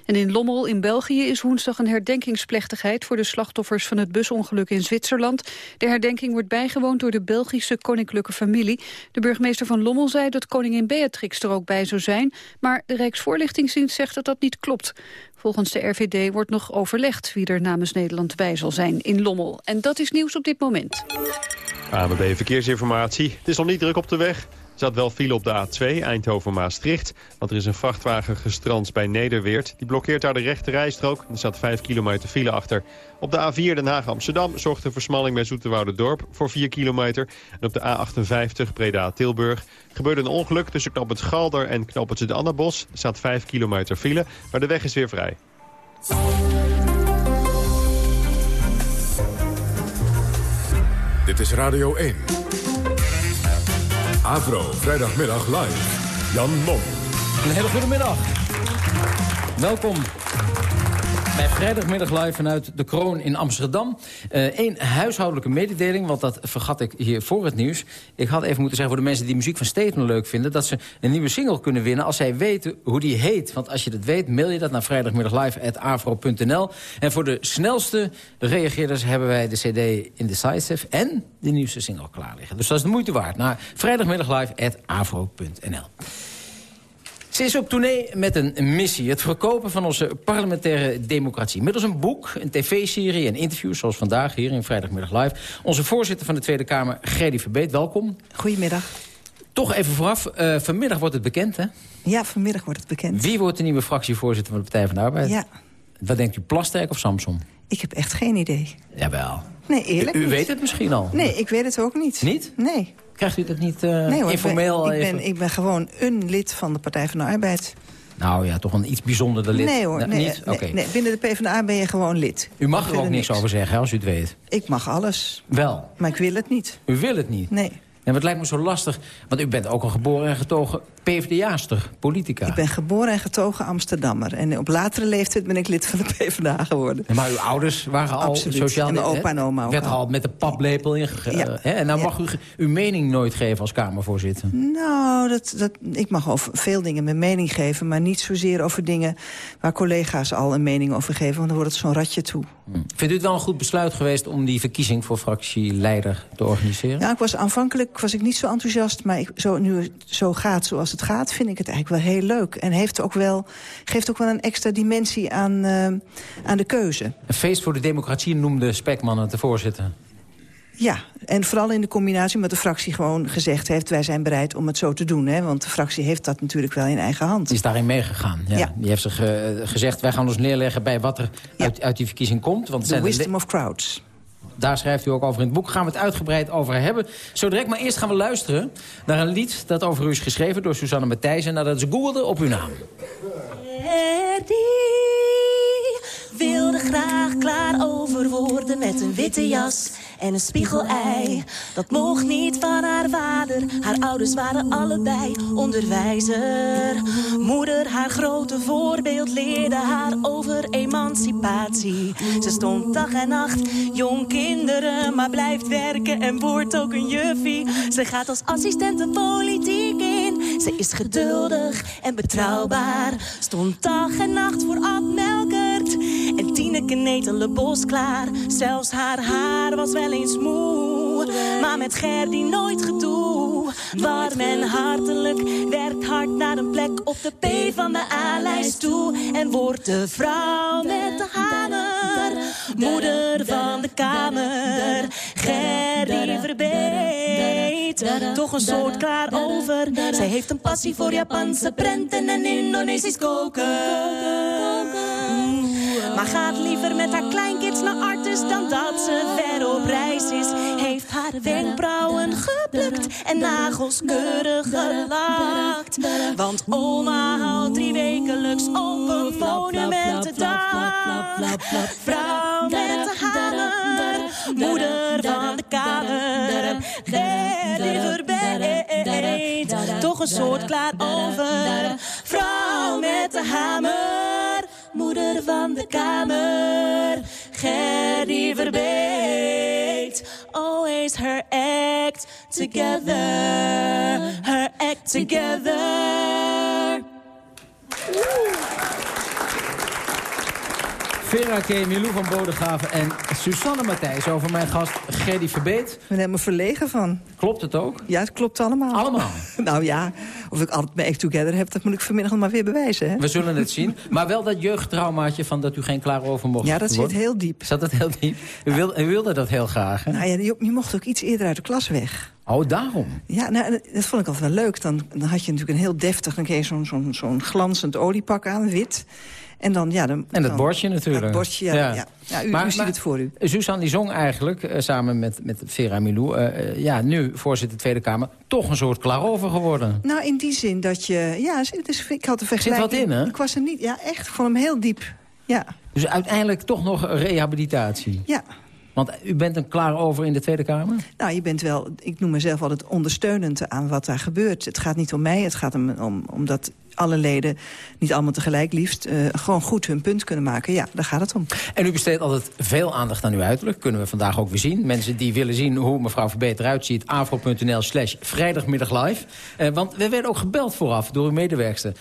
En in Lommel in België is woensdag een herdenkingsplechtigheid... voor de slachtoffers van het busongeluk in Zwitserland. De herdenking wordt bijgewoond door de Belgische koninklijke familie. De burgemeester van Lommel zei dat koningin Beatrix er ook bij zou zijn... maar de Rijksvoorlichtingsdienst zegt dat dat niet klopt. Volgens de RVD wordt nog overlegd wie er namens Nederland bij zal zijn in Lommel. En dat is nieuws op dit moment. ANWB Verkeersinformatie. Het is nog niet druk op de weg. Er staat wel file op de A2 Eindhoven-Maastricht. Want er is een vrachtwagen gestrand bij Nederweert. Die blokkeert daar de rechte rijstrook. Er staat 5 kilometer file achter. Op de A4 Den Haag-Amsterdam zorgt de versmalling bij Dorp voor 4 kilometer. En op de A58 Breda-Tilburg gebeurde een ongeluk tussen knop het Galder en knop het de Annabos. Er staat 5 kilometer file, maar de weg is weer vrij. Dit is Radio 1. Avro, vrijdagmiddag live. Jan Mom. Een hele goede middag. Welkom bij vrijdagmiddag live vanuit de Kroon in Amsterdam. Eén huishoudelijke mededeling, want dat vergat ik hier voor het nieuws. Ik had even moeten zeggen voor de mensen die muziek van Steven leuk vinden... dat ze een nieuwe single kunnen winnen als zij weten hoe die heet. Want als je dat weet, mail je dat naar vrijdagmiddaglive.afro.nl. En voor de snelste reageerders hebben wij de cd Indecisive... en de nieuwste single klaar liggen. Dus dat is de moeite waard. Naar vrijdagmiddaglive.afro.nl. Ze is op tournee met een missie. Het verkopen van onze parlementaire democratie. Middels een boek, een tv-serie en interviews zoals vandaag hier in Vrijdagmiddag Live. Onze voorzitter van de Tweede Kamer, Gerdy Verbeet, welkom. Goedemiddag. Toch even vooraf, eh, vanmiddag wordt het bekend hè? Ja, vanmiddag wordt het bekend. Wie wordt de nieuwe fractievoorzitter van de Partij van de Arbeid? Ja. Wat denkt u, Plasterk of Samson? Ik heb echt geen idee. Jawel. Nee, eerlijk U, u weet het misschien al. Nee, ik weet het ook niet. Niet? Nee. Krijgt u dat niet eh, nee hoor, informeel ik ben, ik, ben, ik ben gewoon een lid van de Partij van de Arbeid. Nou ja, toch een iets bijzonderder lid. Nee hoor, nee, niet? nee, nee, binnen de PvdA ben je gewoon lid. U mag er ook niks over zeggen, als u het weet. Ik mag alles, Wel. maar ik wil het niet. U wil het niet? Nee. En wat lijkt me zo lastig, want u bent ook een geboren en getogen PvdA'ster, politica. Ik ben geboren en getogen Amsterdammer. En op latere leeftijd ben ik lid van de PvdA geworden. Maar uw ouders waren al Absoluut. sociaal... En mijn opa en oma werd al. met de paplepel ingegeven. Ja. En nou mag u uw mening nooit geven als Kamervoorzitter. Nou, dat, dat, ik mag over veel dingen mijn mening geven... maar niet zozeer over dingen waar collega's al een mening over geven... want dan wordt het zo'n ratje toe. Vindt u het wel een goed besluit geweest om die verkiezing voor fractieleider te organiseren? Ja, ik was aanvankelijk was ik niet zo enthousiast... maar ik, zo, nu het zo gaat zoals het gaat, vind ik het eigenlijk wel heel leuk. En heeft ook wel, geeft ook wel een extra dimensie aan, eh, aan de keuze. Een feest voor de democratie noemde Spekman het de voorzitter. Ja, en vooral in de combinatie met de fractie gewoon gezegd heeft... wij zijn bereid om het zo te doen. Hè? Want de fractie heeft dat natuurlijk wel in eigen hand. Die is daarin meegegaan. Ja. Ja. Die heeft zich gezegd, wij gaan ons neerleggen bij wat er uit, uit die verkiezing komt. Want The wisdom of crowds. Daar schrijft u ook over in het boek. Gaan we het uitgebreid over hebben. Zo direct, maar eerst gaan we luisteren naar een lied... dat over u is geschreven door Susanne Matthijsen... nadat ze googelde op uw naam. Eddie wilde graag klaar over worden met een witte jas en een spiegelei. Dat mocht niet van haar vader. Haar ouders waren allebei onderwijzer. Moeder, haar grote voorbeeld, leerde haar over emancipatie. Ze stond dag en nacht jong kinderen, maar blijft werken en wordt ook een juffie. Ze gaat als assistent de politiek in. Ze is geduldig en betrouwbaar. Stond dag en nacht voor Ab Melkert. En Tineke netelde bos klaar. Zelfs haar haar was wel eens moe. Maar met Gerdy nooit gedoe. Warm en hartelijk werkt hard naar een plek op de P van de A-lijst toe. En wordt de vrouw met de hamer. Moeder van de kamer. Gerdy Verbeet. Toch een soort klaar over. Zij heeft een passie voor Japanse prenten en Indonesisch koken. Maar gaat liever met haar kleinkids naar Artus dan dat ze ver op reis is. Heeft haar wenkbrauwen geplukt en nagels keurig gelakt. Want oma houdt drie wekelijks open wonen met de dag. Vrouw met de hamer, moeder van de kamer. Gerdy Verbeet, toch een soort klaar over. Vrouw met de hamer moeder van de kamer, Gerdy Verbeet. Always her act together, her act together. Vera K., Milou van Bodegraven en Susanne Matthijs over mijn gast Gerdy Verbeet. Ik ben helemaal verlegen van. Klopt het ook? Ja, het klopt allemaal. Allemaal? nou ja, of ik altijd mijn Act Together heb, dat moet ik vanmiddag nog maar weer bewijzen. Hè? We zullen het zien. Maar wel dat jeugdtraumaatje van dat u geen klaar over mocht Ja, dat zit heel diep. Zat het heel diep? U, wil, u wilde dat heel graag, hè? Nou ja, je, je mocht ook iets eerder uit de klas weg. Oh, daarom? Ja, nou, dat- dat vond ik altijd wel leuk. Dan, dan had je natuurlijk een heel deftig, dan kreeg je zo'n zo'n zo'n glanzend oliepak aan, wit. En dan, ja... Dan, En dan- bordje natuurlijk. Dat bordje, ja. ja. ja. u, u ziet het voor u. Suzanne die zong eigenlijk, eh, samen met, met Vera Milou... eh, eh, ja, nu voorzitter Tweede Kamer, toch een soort klaarover geworden. Nou, in die zin dat je... Ja, het ik had een vergelijking... wat in, hè? Ik was er niet... Ja, echt. Ik vond hem heel diep. Ja. Dus uiteindelijk toch nog rehabilitatie. Ja. Want u bent een klaarover in de Tweede Kamer? Nou, je bent wel, ik noem mezelf altijd ondersteunend aan wat daar gebeurt. Het gaat niet om mij, het gaat om, om, om dat alle leden, niet allemaal tegelijk liefst... eh, gewoon goed hun punt kunnen maken. Ja, daar gaat het om. En u besteedt altijd veel aandacht aan uw uiterlijk. Kunnen we vandaag ook weer zien. Mensen die willen zien hoe mevrouw Verbeet eruit ziet... afro.nl slash vrijdagmiddag live. Eh, want we werden ook gebeld vooraf door uw medewerkster.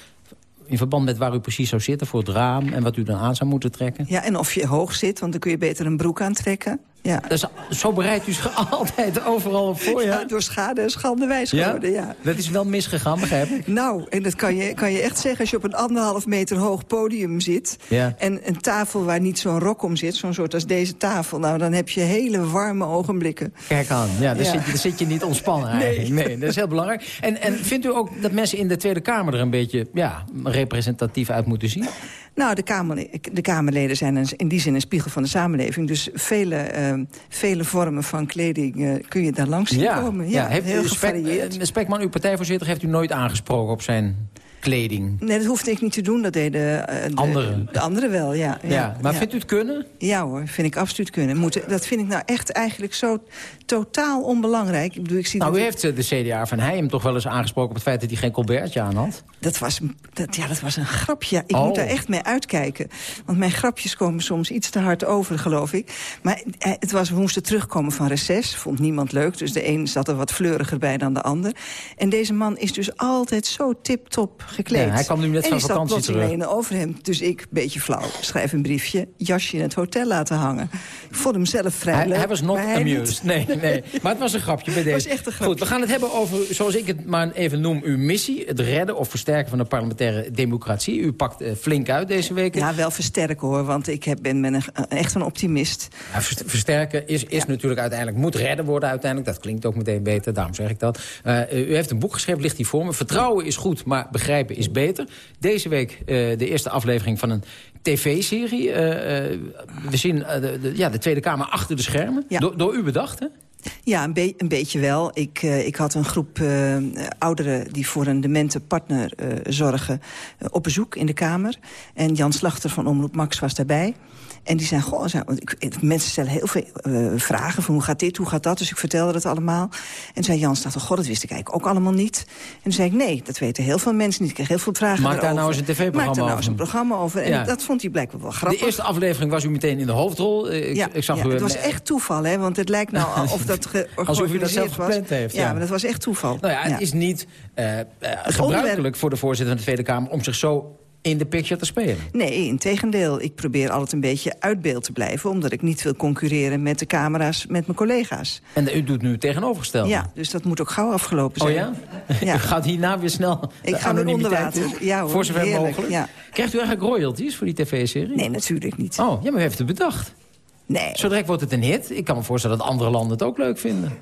In verband met waar u precies zou zitten voor het raam... en wat u dan aan zou moeten trekken. Ja, en of je hoog zit, want dan kun je beter een broek aantrekken. Ja. Dus zo bereidt u zich altijd overal op voor, ja? Ja, door schade en schande wijs Ja? geworden, ja. Dat is wel misgegaan, begrijp ik. Nou, en dat kan je, kan je echt zeggen als je op een anderhalf meter hoog podium zit... Ja. en een tafel waar niet zo'n rok om zit, zo'n soort als deze tafel... nou, dan heb je hele warme ogenblikken. Kijk aan, ja, daar. Zit, je, daar zit je niet ontspannen Nee. eigenlijk. Nee. dat is heel belangrijk. En, en vindt u ook dat mensen in de Tweede Kamer er een beetje ja, representatief uit moeten zien? Nou, de, kamer, de Kamerleden zijn een- in die zin een spiegel van de samenleving. Dus vele, eh, vele vormen van kleding eh, kun je daar langs zien komen. Ja, heeft heel u gevarieerd. Spekman, uw partijvoorzitter, heeft u nooit aangesproken op zijn kleding? Nee, dat hoefde ik niet te doen. Dat deden eh, de, Anderen. De anderen wel, ja. Ja, maar vindt u het kunnen? Ja hoor, vind ik absoluut kunnen. Moeten, dat vind ik nou echt eigenlijk zo totaal onbelangrijk. Ik bedoel, ik zie Nou, u heeft eh, de CDA van Heijem toch wel eens aangesproken... op het feit dat hij geen colbertje aan had? Dat was, dat, ja, dat was een grapje. Ik Oh. moet daar echt mee uitkijken. Want mijn grapjes komen soms iets te hard over, geloof ik. Maar eh, het was, we moesten terugkomen van reces. Vond niemand leuk. Dus de een zat er wat fleuriger bij dan de ander. En deze man is dus altijd zo tip-top gekleed. Ja, hij kwam nu net en van vakantie plotseling terug. in een overhemd. Dus ik, beetje flauw, schrijf een briefje. Jasje in het hotel laten hangen. Ik vond hem zelf vrij Hij, leuk. hij was not amused. Nee, nee. Maar het was een grapje bij deze. was echt een grapje. Goed, we gaan het hebben over, zoals ik het maar even noem... uw missie, het redden of versterken van de parlementaire democratie. U pakt eh, flink uit deze week. Ja, wel versterken hoor, want ik heb, ben, ben een, echt een optimist. Ja, verst- versterken is, is natuurlijk uiteindelijk, moet redden worden uiteindelijk. Dat klinkt ook meteen beter, daarom zeg ik dat. Eh, u heeft een boek geschreven, ligt hier voor me. Vertrouwen is goed, maar begrijpen is beter. Deze week eh, de eerste aflevering van een tv-serie. Eh, eh, we zien eh, de, de- ja, de Tweede Kamer achter de schermen. Door, door u bedacht, hè? Ja, een, be- een beetje wel. Ik, eh, ik had een groep eh, ouderen die voor een demente partner eh, zorgen... op bezoek in de Kamer. En Jan Slachter van Omroep Max was daarbij. En die zei, goh, zei- ik, mensen stellen heel veel vragen... van hoe gaat dit, hoe gaat dat, dus ik vertelde dat allemaal. En zei Jan Slachter, goh, dat wist ik eigenlijk ook allemaal niet. En toen zei ik, nee, dat weten heel veel mensen niet. Ik kreeg heel veel vragen Maak daar nou eens een tv-programma Maak daar nou eens over. een programma over. En Ja. dat vond hij blijkbaar wel grappig. De eerste aflevering was u meteen in de hoofdrol. Ik, ja, ik zag ja, u, het was echt toeval, hè? Want het lijkt nou of dat ge Alsof u dat zelf georganiseerd was. gepland heeft, ja. maar dat was echt toeval. Nou ja, het is niet eh, eh, gebruikelijk onderwerp- voor de voorzitter van de Tweede Kamer... om zich zo in de picture te spelen. Nee, in tegendeel. Ik probeer altijd een beetje uit beeld te blijven... omdat ik niet wil concurreren met de camera's, met mijn collega's. En u doet nu het tegenovergestelde. Ja, dus dat moet ook gauw afgelopen Oh zijn. ja? U gaat hierna weer snel Ik ga weer onder anonimiteit water. in? Ja, hoor, Voor zover heerlijk, mogelijk. ja. Krijgt u eigenlijk royalties voor die tv-serie? Nee, natuurlijk niet. Oh, ja, maar u heeft het bedacht. Nee. Zo direct wordt het een hit. Ik kan me voorstellen dat andere landen het ook leuk vinden.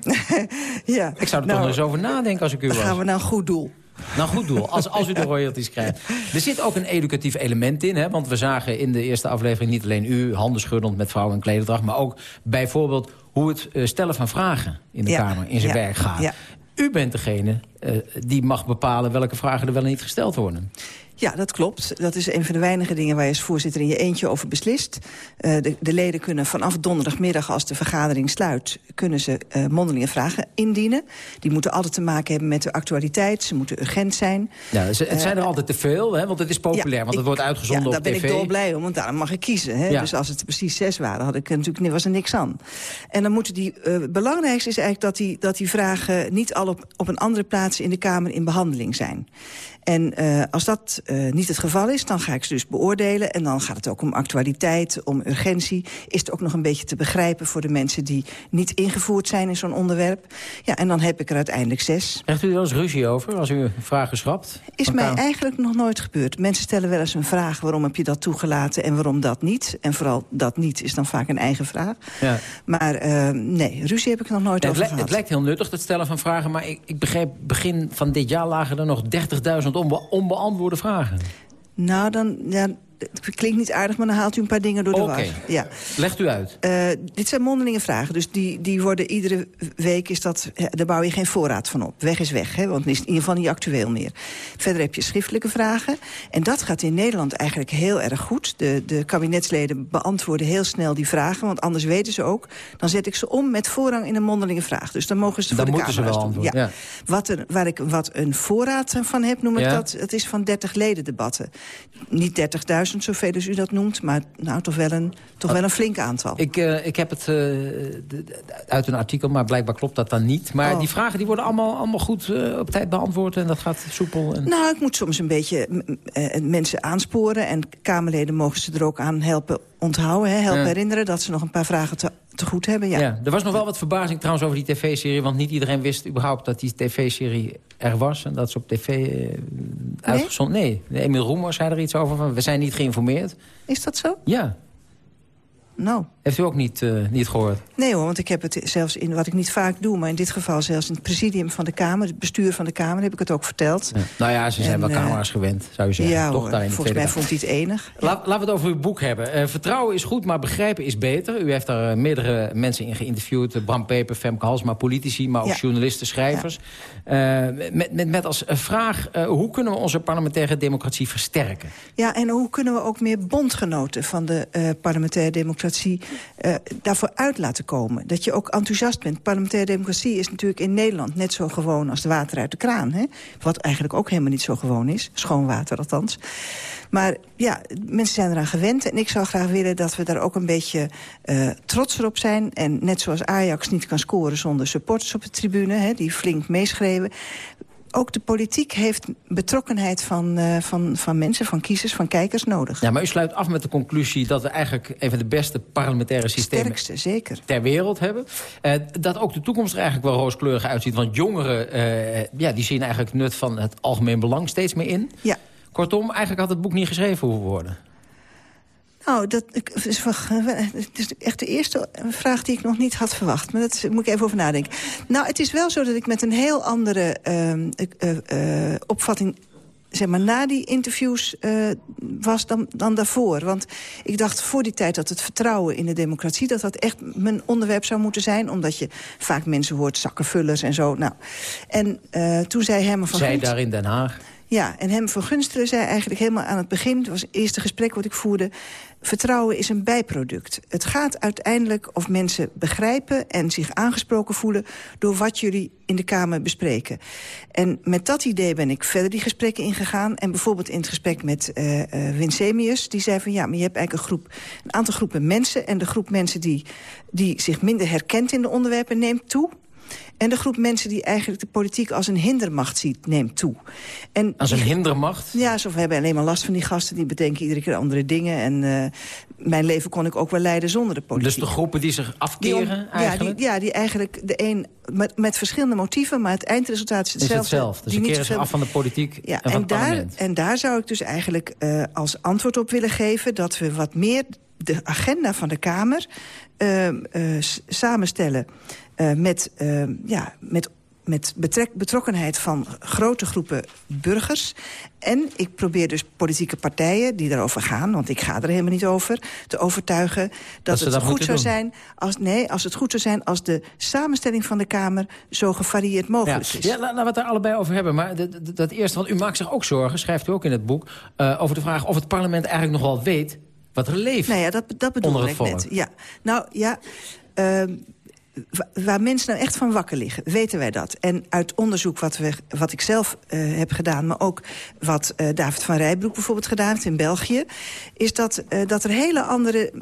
ja. Ik zou er Nou, toch nog eens over nadenken als ik u was. gaan we naar een goed doel. Nou, goed doel. Als, als u de royalties krijgt. Er zit ook een educatief element in. Hè? Want we zagen in de eerste aflevering niet alleen u... handen schuddend met vrouwen en klederdracht... maar ook bijvoorbeeld hoe het eh, stellen van vragen in de Ja, Kamer... in zijn ja, werk gaat. ja. U bent degene eh, die mag bepalen welke vragen er wel en niet gesteld worden. Ja, dat klopt. Dat is een van de weinige dingen waar je als voorzitter in je eentje over beslist. Eh, de, de leden kunnen vanaf donderdagmiddag, als de vergadering sluit... kunnen ze eh, mondelinge vragen indienen. Die moeten altijd te maken hebben met de actualiteit. Ze moeten urgent zijn. Ja, het zijn er Eh, altijd te veel, hè? want het is populair. Ja, want het ik- wordt uitgezonden ja, op daar tv. ben ik dolblij om, want daarom mag ik kiezen. Hè? Ja. Dus als het precies zes waren, had ik er natuurlijk, was er niks aan. En dan moeten die, belangrijkste is eigenlijk dat die, dat die vragen... niet al op, op een andere plaats in de Kamer in behandeling zijn. En eh, als dat eh, niet het geval is, dan ga ik ze dus beoordelen. En dan gaat het ook om actualiteit, om urgentie. Is het ook nog een beetje te begrijpen voor de mensen... die niet ingevoerd zijn in zo'n onderwerp. Ja, en dan heb ik er uiteindelijk zes. Krijgt u er wel eens ruzie over als u vragen schrapt? Is mij eigenlijk nog nooit gebeurd. Mensen stellen wel eens een vraag, waarom heb je dat toegelaten... en waarom dat niet? En vooral dat niet is dan vaak een eigen vraag. Ja. Maar eh, nee, ruzie heb ik nog nooit het, over lijkt, gehad. het lijkt heel nuttig, het stellen van vragen... maar ik, ik begreep, begin van dit jaar lagen er nog 30.000 onbe- onbeantwoorde vragen. Nou, dan... Ja, het klinkt niet aardig, maar dan haalt u een paar dingen door de Oké. war. Ja. Legt u uit. Eh, dit zijn mondelinge vragen, dus die, die worden iedere week... Is dat, daar bouw je geen voorraad van op. Weg is weg, hè, want het is in ieder geval niet actueel meer. Verder heb je schriftelijke vragen. En dat gaat in Nederland eigenlijk heel erg goed. De, de kabinetsleden beantwoorden heel snel die vragen... want anders weten ze ook. Dan zet ik ze om met voorrang in een mondelinge vraag. Dus dan mogen ze Dan voor de moeten ze camera's wel doen. antwoorden, ja. Wat, er, waar ik wat een voorraad van heb, noem ik Ja. dat... het is van 30 ledendebatten. Niet 30.000, zoveel als u dat noemt... maar nou, toch, wel een, toch wel een flink aantal. Ik, eh, ik heb het eh, de- de- uit een artikel, maar blijkbaar klopt dat dan niet. Maar Oh. die vragen die worden allemaal, allemaal goed eh, op tijd beantwoord... en dat gaat soepel. En... Nou, ik moet soms een beetje mensen aansporen... en Kamerleden mogen ze er ook aan helpen onthouden. Hè, helpen Ja. herinneren dat ze nog een paar vragen te, te goed hebben. Ja. Ja. er was nog wel wat verbazing trouwens over die tv-serie... want niet iedereen wist überhaupt dat die tv-serie er was... en dat ze op tv uitgezonden... Nee, Emiel Roemer zei er iets over van... we zijn niet geïnformeerd. Is dat zo? Ja. Nou, Heeft u ook niet, eh, niet gehoord? nee hoor, want ik heb het zelfs in wat ik niet vaak doe... maar in dit geval zelfs in het presidium van de Kamer... het bestuur van de Kamer, heb ik het ook verteld. Ja. Nou ja, ze zijn En, wel eh, camera's gewend, zou je zeggen. ja Toch hoor, daar in de volgens mij vond hij het enig. La- laten we het over uw boek hebben. Eh, vertrouwen is goed, maar begrijpen is beter. U heeft daar eh, meerdere mensen in geïnterviewd. Eh, Bram Peper, Femke Halsma, politici, maar ook Ja. journalisten, schrijvers. Eh, met, met, met als eh, vraag, eh, hoe kunnen we onze parlementaire democratie versterken? Ja, en hoe kunnen we ook meer bondgenoten van de eh, parlementaire democratie eh, daarvoor uit laten komen? Dat je ook enthousiast bent. Parlementaire democratie is natuurlijk in Nederland net zo gewoon als de water uit de kraan. Hè? Wat eigenlijk ook helemaal niet zo gewoon is. Schoon water althans. Maar ja, mensen zijn eraan gewend. En ik zou graag willen dat we daar ook een beetje eh trots op zijn. En net zoals Ajax niet kan scoren zonder supporters op de tribune... Hè, die flink meeschreven ook de politiek heeft betrokkenheid van, eh, van, van mensen, van kiezers, van kijkers nodig. Ja, maar u sluit af met de conclusie dat we eigenlijk een van de beste parlementaire systemen Sterkste, zeker. ter wereld hebben. Eh, dat ook de toekomst er eigenlijk wel rooskleurig uitziet. Want jongeren eh, ja, die zien eigenlijk nut van het algemeen belang steeds meer in. Ja. Kortom, eigenlijk had het boek niet geschreven hoeven worden. Nou, dat is, echt de eerste vraag die ik nog niet had verwacht. Maar dat moet ik even over nadenken. Nou, het is wel zo dat ik met een heel andere ehm, eh, eh, opvatting zeg maar, na die interviews eh, was dan, dan daarvoor. Want ik dacht voor die tijd dat het vertrouwen in de democratie... dat dat echt mijn onderwerp zou moeten zijn. Omdat je vaak mensen hoort, zakkenvullers en zo. Nou, en toen zei Herman van Zij daar in Den Haag. ja, en hem van Gunstelen zei eigenlijk helemaal aan het begin... het was het eerste gesprek wat ik voerde... vertrouwen is een bijproduct. Het gaat uiteindelijk of mensen begrijpen en zich aangesproken voelen... door wat jullie in de Kamer bespreken. En met dat idee ben ik verder die gesprekken ingegaan. En bijvoorbeeld in het gesprek met eh eh, Winsemius... die zei van ja, maar je hebt eigenlijk een, groep, een aantal groepen mensen... en de groep mensen die, die zich minder herkent in de onderwerpen neemt toe... En de groep mensen die eigenlijk de politiek als een hindermacht ziet, neemt toe. En Als een hindermacht? Ja, zo, we hebben alleen maar last van die gasten. Die bedenken iedere keer andere dingen. En eh, mijn leven kon ik ook wel leiden zonder de politiek. Dus de groepen die zich Die afkeren om- ja, eigenlijk? die, ja, die eigenlijk de een met, met verschillende motieven... maar het eindresultaat is is hetzelfde. hetzelfde. Dus die keren zich af van de politiek ja, en van en, daar, en daar zou ik dus eigenlijk eh, als antwoord op willen geven... dat we wat meer de agenda van de Kamer eh, samenstellen... eh, met, eh, ja, met, met betrek, betrokkenheid van grote groepen burgers. En ik probeer dus politieke partijen die daarover gaan... want ik ga er helemaal niet over, te overtuigen... dat, het dat goed zou doen. zijn als, nee, als het goed zou zijn als de samenstelling van de Kamer... zo gevarieerd Ja, mogelijk is. ja la- laten we het daar allebei over hebben. Maar dat eerste, want u maakt zich ook zorgen, schrijft u ook in het boek... eh, over de vraag of het parlement eigenlijk nog wel weet wat er leeft. Nou ja, dat, dat bedoel ik net. Ja. Nou ja, ehm, waar mensen nou echt van wakker liggen, weten wij dat. En uit onderzoek wat, we, wat ik zelf eh, heb gedaan... maar ook wat eh, David van Rijbroek bijvoorbeeld gedaan heeft in België... is dat, eh, dat er hele andere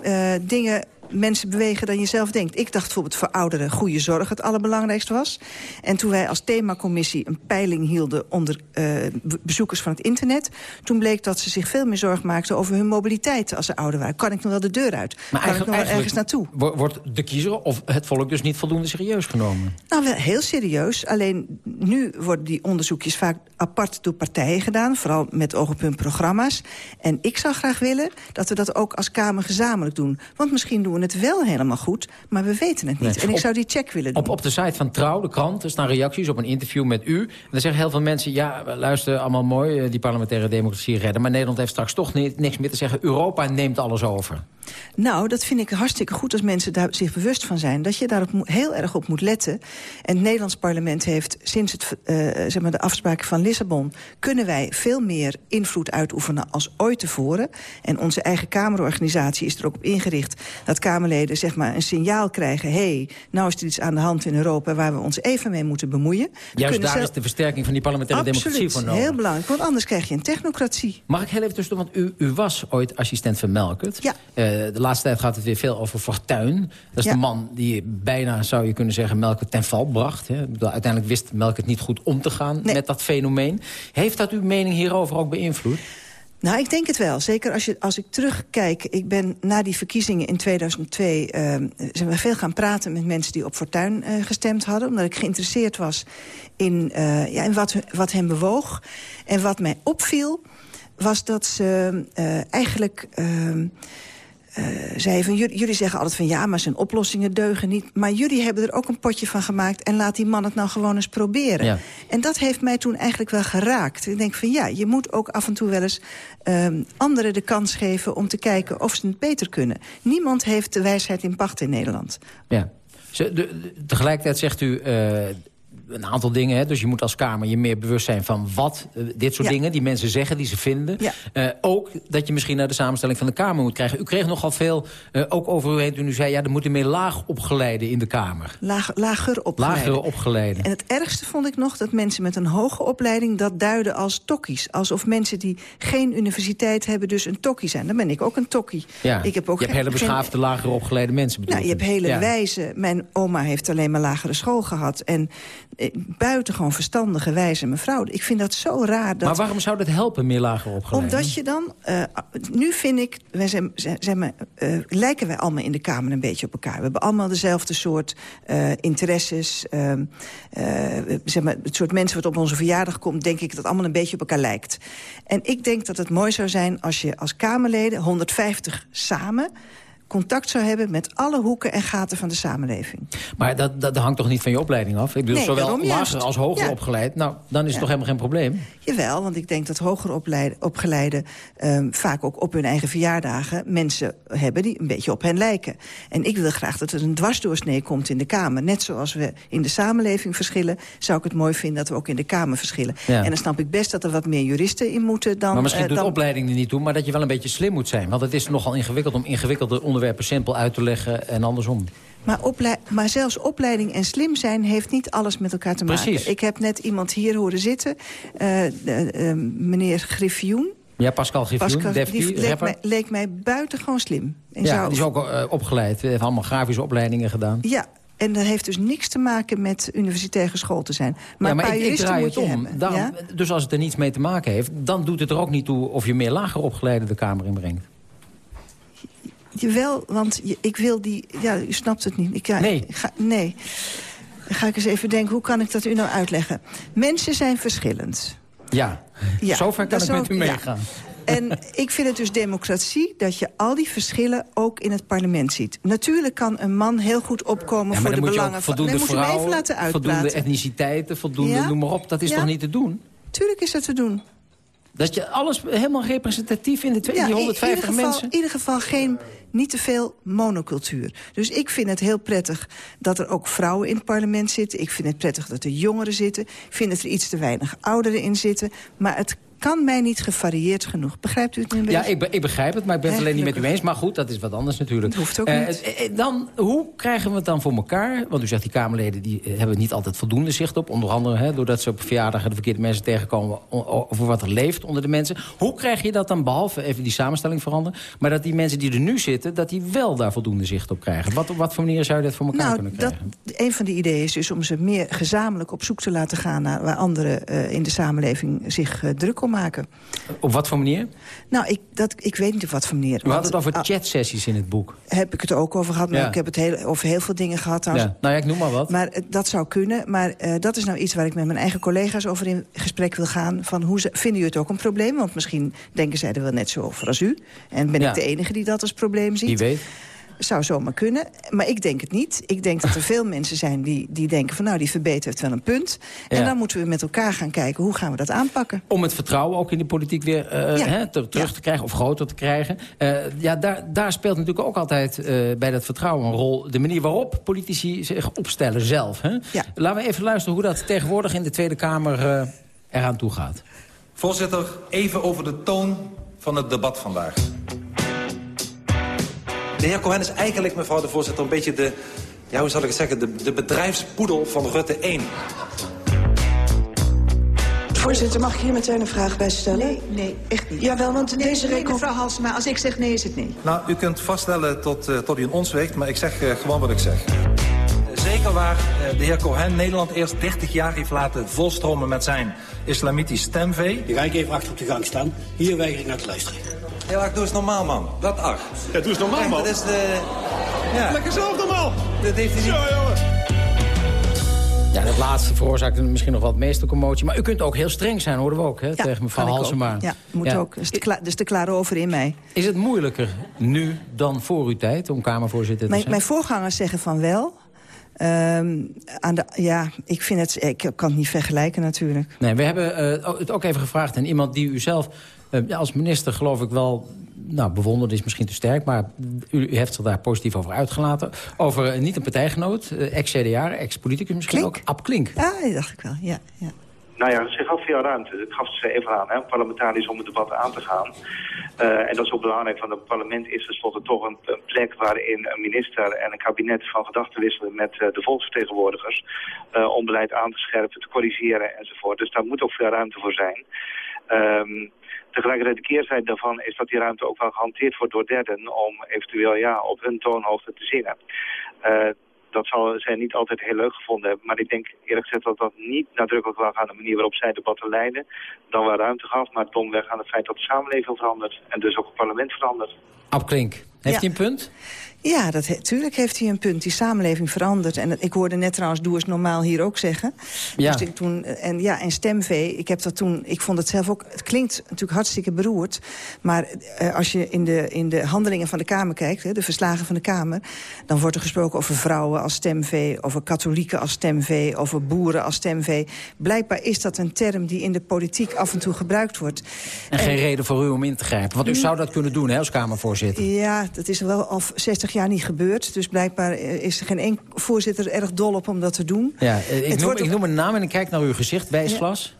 dingen mensen bewegen dan je zelf denkt. Ik dacht bijvoorbeeld voor ouderen goede zorg het allerbelangrijkste was. En toen wij als themacommissie een peiling hielden... onder eh, be- bezoekers van het internet... toen bleek dat ze zich veel meer zorg maakten over hun mobiliteit als ze ouder waren. Kan ik nog wel de deur uit? Maar kan ik nog wel ergens naartoe? wo- Wordt de kiezer of het volk dus niet voldoende serieus genomen? Nou, wel heel serieus. Alleen nu worden die onderzoekjes vaak apart door partijen gedaan. Vooral met oog op hun programma's. En ik zou graag willen dat we dat ook als Kamer gezamenlijk doen. Want misschien doen we het wel helemaal goed, maar we weten het niet. Nee. En ik Op- zou die check willen doen. Op, op de site van Trouw, de krant, er staan reacties op een interview met u. En dan zeggen heel veel mensen, ja, luister, allemaal mooi... eh, die parlementaire democratie redden. Maar Nederland heeft straks toch ni- niks meer te zeggen. Europa neemt alles over. Nou, dat vind ik hartstikke goed als mensen daar zich bewust van zijn. Dat je daar heel erg op moet letten. En het Nederlands parlement heeft sinds het, eh, zeg maar de afspraken van Lissabon... kunnen wij veel meer invloed uitoefenen als ooit tevoren. En onze eigen Kamerorganisatie is er ook op ingericht... dat Kamerleden zeg maar, een signaal krijgen... hé, hey, nou is er iets aan de hand in Europa... waar we ons even mee moeten bemoeien. Juist daar zelf- is de versterking van die parlementaire democratie voor nodig. heel belangrijk. Want anders krijg je een technocratie. Mag ik heel even tussendoor, want u, u was ooit assistent van Melkert. Ja. Eh, de laatste tijd gaat het weer veel over Fortuyn. Dat is Ja. de man die bijna, zou je kunnen zeggen, Melkert ten val bracht. Hè. Uiteindelijk wist Melkert niet goed om te gaan met dat fenomeen. Heeft dat uw mening hierover ook beïnvloed? Nou, ik denk het wel. Zeker als, je, als ik terugkijk. Ik ben na die verkiezingen in 2002... eh, zijn we veel gaan praten met mensen die op Fortuyn eh, gestemd hadden. Omdat ik geïnteresseerd was in, eh, ja, in wat, wat hen bewoog. En wat mij opviel, was dat ze eh, eigenlijk... eh, zei van, jullie, zeggen altijd van ja, maar zijn oplossingen deugen niet. Maar jullie hebben er ook een potje van gemaakt... en laat die man het nou gewoon eens proberen. Ja. En dat heeft mij toen eigenlijk wel geraakt. Ik denk van ja, je moet ook af en toe wel eens ehm, anderen de kans geven... om te kijken of ze het beter kunnen. Niemand heeft de wijsheid in pacht in Nederland. Ja. Ze- de- de- tegelijkertijd zegt u eh, een aantal dingen. Hè? Dus je moet als Kamer je meer bewust zijn van wat eh, dit soort Ja. dingen... die mensen zeggen, die ze vinden. Eh, ook dat je misschien naar de samenstelling van de Kamer moet krijgen. U kreeg nogal veel, eh, ook over u heen toen u zei... ja, er moeten meer laag opgeleiden in de Kamer. Laag, lager opgeleid. Lagere opgeleiden. En het ergste vond ik nog dat mensen met een hoge opleiding... dat duiden als tokkies. Alsof mensen die geen universiteit hebben dus een tokkie zijn. Dan ben ik ook een tokkie. Ja. Ik heb ook je hebt hele geen- beschaafde, lagere opgeleide mensen. Nou, je hebt ik. hele wijze... Mijn oma heeft alleen maar lagere school gehad. En buitengewoon verstandige, wijze mevrouw. Ik vind dat zo raar. Dat... Maar waarom zou dat helpen, meer lager opgeleiden? Omdat je dan... eh, nu vind ik... Wij zijn, maar, eh, lijken wij allemaal in de Kamer een beetje op elkaar. We hebben allemaal dezelfde soort eh, interesses. ehm, eh, zeg maar, het soort mensen wat op onze verjaardag komt... denk ik dat allemaal een beetje op elkaar lijkt. En ik denk dat het mooi zou zijn als je als Kamerleden... 150 samen contact zou hebben... met alle hoeken en gaten van de samenleving. Maar dat, dat hangt toch niet van je opleiding af? Ik bedoel, Nee, zowel lager als hoger Ja. opgeleid. Nou, dan is het toch helemaal geen probleem? Jawel, want ik denk dat hoger opleid- opgeleiden... ehm, vaak ook op hun eigen verjaardagen mensen hebben die een beetje op hen lijken. En ik wil graag dat er een dwarsdoorsnee komt in de Kamer. Net zoals we in de samenleving verschillen... zou ik het mooi vinden dat we ook in de Kamer verschillen. Ja. En dan snap ik best dat er wat meer juristen in moeten dan... maar misschien eh, doet de opleiding er niet toe, maar dat je wel een beetje slim moet zijn. Want het is nogal ingewikkeld om ingewikkelde onderwerpen simpel uit te leggen en andersom. Maar, maar zelfs opleiding en slim zijn heeft niet alles met elkaar te maken. Precies. Ik heb net iemand hier horen zitten, eh, eh, meneer Griffioen. Ja, Pascal Griffioen, Pascal, Defty, die leek mij, leek mij buitengewoon slim. En ja, zou- die is ook eh, opgeleid. Hij heeft allemaal grafische opleidingen gedaan. Ja, en dat heeft dus niks te maken met universitair geschoold te zijn. Maar, ja, maar ik, draai het om. hebben. Daarom- ja? Dus als het er niets mee te maken heeft... dan doet het er ook niet toe of je meer lager opgeleiden de Kamer inbrengt. Jawel, want je- ik wil die... Ja, u snapt het niet. Ik, ja, Nee. ik Ga, nee. Dan ga ik eens even denken, hoe kan ik dat u nou uitleggen? Mensen zijn verschillend. Ja, Ja, zover kan ik met u ja. meegaan. En ik vind het dus democratie dat je al die verschillen ook in het parlement ziet. Natuurlijk kan een man heel goed opkomen Ja, voor de belangen van... Nee, moet je even voldoende etniciteiten, voldoende Ja? noem maar op. Dat is toch niet te doen? Tuurlijk is dat te doen. Dat je alles helemaal representatief in de twee, die in- 150 in ieder geval, mensen... In ieder geval geen, niet te veel monocultuur. Dus ik vind het heel prettig dat er ook vrouwen in het parlement zitten. Ik vind het prettig dat er jongeren zitten. Ik vind dat er iets te weinig ouderen in zitten. Maar het kan mij niet gevarieerd genoeg. Begrijpt u het nu een beetje? Ja, ik, be- ik begrijp het, maar ik ben het alleen niet met u eens. Maar goed, dat is wat anders natuurlijk. Dat hoeft ook Eh, niet. eh, eh, dan, hoe krijgen we het dan voor elkaar? Want u zegt, die Kamerleden die hebben niet altijd voldoende zicht op. Onder andere hè, doordat ze op verjaardagen de verkeerde mensen tegenkomen... over wat er leeft onder de mensen. Hoe krijg je dat dan, behalve even die samenstelling veranderen... maar dat die mensen die er nu zitten, dat die wel daar voldoende zicht op krijgen? Wat, op wat voor manier zou je dat voor elkaar Nou, kunnen dat, krijgen? een van de ideeën is dus om ze meer gezamenlijk op zoek te laten gaan... naar waar anderen in de samenleving zich eh, druk om maken. Op wat voor manier? Nou, ik, dat, ik weet niet op wat voor manier. U had Want, het over ah, chatsessies in het boek. heb ik het ook over gehad, maar Ja. ik heb het heel, over heel veel dingen gehad. Ja. Nou ja, ik noem maar wat. Maar eh, dat zou kunnen. Maar eh, dat is nou iets waar ik met mijn eigen collega's over in gesprek wil gaan. Van hoe ze, vinden jullie het ook een probleem? Want misschien denken zij er wel net zo over als u. En ben Ja. ik de enige die dat als probleem ziet. Wie weet. Zou zomaar kunnen. Maar ik denk het niet. Ik denk dat er veel mensen zijn die, die denken van... nou, die verbeter heeft wel een punt. En dan moeten we met elkaar gaan kijken... hoe gaan we dat aanpakken. Om het vertrouwen ook in de politiek weer eh, Ja. hè, te- terug te krijgen of groter te krijgen. Eh, ja, daar, daar speelt natuurlijk ook altijd eh, bij dat vertrouwen een rol... de manier waarop politici zich opstellen zelf. Hè? Laten we even luisteren hoe dat tegenwoordig in de Tweede Kamer eh, eraan toe gaat. Voorzitter, even over de toon van het debat vandaag. De heer Cohen is eigenlijk, mevrouw de voorzitter, een beetje de... Ja, hoe zal ik het zeggen? De, de bedrijfspoedel van Rutte 1. Voorzitter, mag ik hier meteen een vraag bij stellen? Nee, nee, echt niet. Jawel, want Nee, deze nee, recon... mevrouw Halsema, als ik zeg nee, is het nee. Nou, u kunt vaststellen tot, eh, tot u een ons weegt, maar ik zeg eh, gewoon wat ik zeg. Eh, Zeker waar de heer Cohen Nederland eerst 30 jaar heeft laten volstromen met zijn islamitisch stemvee. Dan ga ik even achter op de gang staan. Hier weiger ik naar te luisteren. Heel erg, doe eens normaal, man. Dat ach. Ja, doe eens normaal, Echt, man. Dat is de... Ja. Lekker zelf normaal. Dat heeft hij niet... Zo, jongen. Ja, dat laatste veroorzaakt misschien nog wat meeste commotie. Maar u kunt ook heel streng zijn, hoorden we ook, hè, tegen mevrouw. Halsema. Ja, moet ook. Is, te te klaar over in mij. Is het moeilijker nu dan voor uw tijd om Kamervoorzitter te Mijn, zijn? mijn voorgangers zeggen van wel. Ehm, aan de, ja, ik, vind het, ik kan het niet vergelijken natuurlijk. Nee, we hebben eh, het ook even gevraagd aan iemand die u zelf ja, als minister geloof ik wel... Nou, bewonderd is misschien te sterk, maar u, u heeft zich daar positief over uitgelaten. Over eh, niet een partijgenoot, eh, ex-CDA, ex-politicus misschien ook, Ab Klink. Ja, dat dacht ik wel, ja. ja. Nou ja, ze gaf veel ruimte. Het gaf ze even aan, hè, parlementarisch om het debat aan te gaan. Eh, en dat is ook belangrijk, want het parlement is tenslotte toch een, een plek waarin een minister en een kabinet van gedachten wisselen met eh, de volksvertegenwoordigers. eh, om beleid aan te scherpen, te corrigeren enzovoort. Dus daar moet ook veel ruimte voor zijn. Ehm, tegelijkertijd de keerzijde daarvan is dat die ruimte ook wel gehanteerd wordt door derden om eventueel ja, op hun toonhoogte te zingen. Eh, dat zal zij niet altijd heel leuk gevonden hebben. Maar ik denk eerlijk gezegd dat dat niet nadrukkelijk lag aan de manier waarop zij debatten leiden. Dan wel ruimte gaf, maar domweg aan het feit dat de samenleving verandert. En dus ook het parlement verandert. Ab Klink, Heeft Ja. hij een punt? Ja, dat, he- tuurlijk heeft hij een punt. Die samenleving verandert. En ik hoorde net trouwens Doe eens normaal hier ook zeggen. Ja. Dus ik toen, en ja, en stemvee, ik heb dat toen... Ik vond het zelf ook... Het klinkt natuurlijk hartstikke beroerd. Maar eh, als je in de, in de handelingen van de Kamer kijkt... Hè, de verslagen van de Kamer... dan wordt er gesproken over vrouwen als stemvee... over katholieken als stemvee, over boeren als stemvee. Blijkbaar is dat een term die in de politiek af en toe gebruikt wordt. En, geen reden voor u om in te grijpen. Want u zou dat kunnen doen hè, als Kamervoorzitter. Ja, dat is wel al 60 jaar niet gebeurd. Dus blijkbaar eh, is er geen enkel voorzitter erg dol op om dat te doen. Ja, eh, ik, Het noem, wordt ik noem een naam en ik kijk naar uw gezicht, Wijsglas.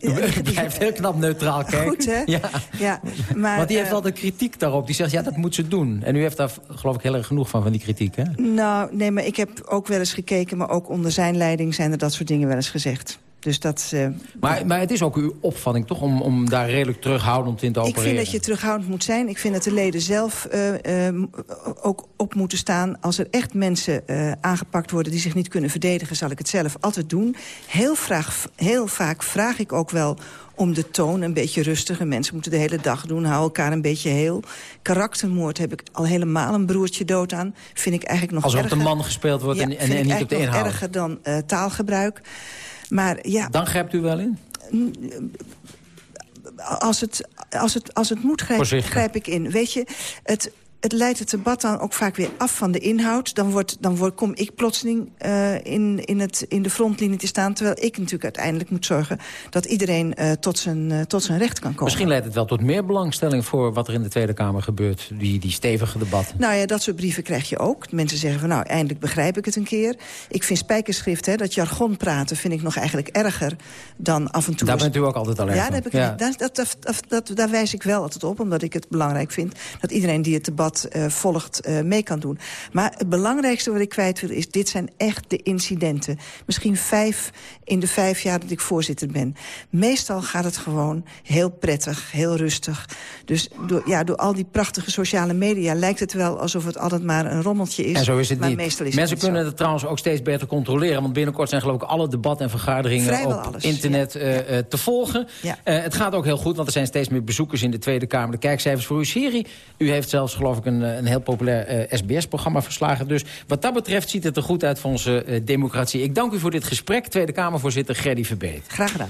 U blijft heel knap neutraal kijken. Goed, hè? Ja. Ja, maar, Want die heeft eh, altijd kritiek daarop. Die zegt, ja, dat moet ze doen. En u heeft daar, geloof ik, heel erg genoeg van, van die kritiek, hè? Nou, nee, maar ik heb ook wel eens gekeken... maar ook onder zijn leiding zijn er dat soort dingen wel eens gezegd. Dus dat... eh, Maar, maar het is ook uw opvatting, toch? Om, om daar redelijk terughoudend in te ik opereren. vind dat je terughoudend moet zijn. Ik vind dat de leden zelf eh, eh, ook op moeten staan. Als er echt mensen aangepakt worden die zich niet kunnen verdedigen... zal ik het zelf altijd doen. Heel, vraag, heel vaak vraag ik ook wel om de toon een beetje rustig. En mensen moeten de hele dag doen, hou elkaar een beetje heel. Karaktermoord heb ik al helemaal een broertje dood aan. Vind ik eigenlijk nog Alsof erger. het een man gespeeld wordt en- Ja, en- ik niet op de inhoud. erger dan taalgebruik. Maar ja, Dan grijpt u wel in? als het, als het, als het moet, grijp, grijp ik in. Weet je, het, het leidt het debat dan ook vaak weer af van de inhoud. Dan, wordt, dan word, kom ik plotseling eh, in, in, het, in de frontlinie te staan... terwijl ik natuurlijk uiteindelijk moet zorgen... dat iedereen eh, tot, zijn, eh, tot zijn recht kan komen. Misschien leidt het wel tot meer belangstelling voor wat er in de Tweede Kamer gebeurt. Die, die stevige debatten. Nou ja, dat soort brieven krijg je ook. Mensen zeggen van nou, eindelijk begrijp ik het een keer. Ik vind spijkerschrift, hè, dat jargon praten... vind ik nog eigenlijk erger dan af en toe... Daar bent u ook altijd alleen Ja, van. daar, heb ik, Ja. daar, dat, dat, dat, dat- daar wijs ik wel altijd op, omdat ik het belangrijk vind... dat iedereen die het debat eh, volgt eh, mee kan doen. Maar het belangrijkste wat ik kwijt wil is... dit zijn echt de incidenten. Misschien vijf in de vijf jaar dat ik voorzitter ben. Meestal gaat het gewoon heel prettig, heel rustig. Dus door, ja, door al die prachtige sociale media... lijkt het wel alsof het altijd maar een rommeltje is. En zo is het maar niet. Meestal is Mensen het kunnen het trouwens ook steeds beter controleren. Want binnenkort zijn geloof ik alle debatten en vergaderingen Vrijwel op alles, internet eh, te volgen. Ja. Het gaat ook heel goed, want er zijn steeds meer bezoekers in de Tweede Kamer. De kijkcijfers voor uw serie. U heeft zelfs geloof ik een, eh, een heel populair eh, SBS-programma verslagen. Dus wat dat betreft ziet het er goed uit voor onze eh, democratie. Ik dank u voor dit gesprek. Tweede Kamervoorzitter Gerdy Verbeet. Graag gedaan.